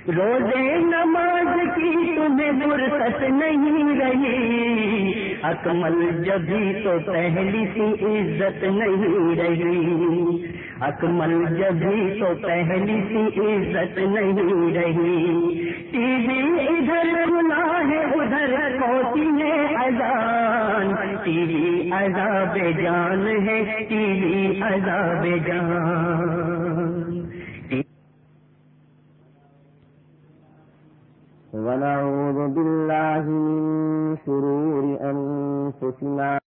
روزے نماز کی تمہیں فرصت نہیں رہی۔ اکمل جبھی تو پہلی سی عزت نہیں رہی۔ اکمل جبھی تو پہلی سی عزت نہیں رہی۔ ٹی وی ادھر سنا ہے، ادھر ہوتی ہے اذان۔ ٹی وی عذاب جان ہے، ٹی وی عذاب جان۔ ونعوذ بالله من شرور أنفسنا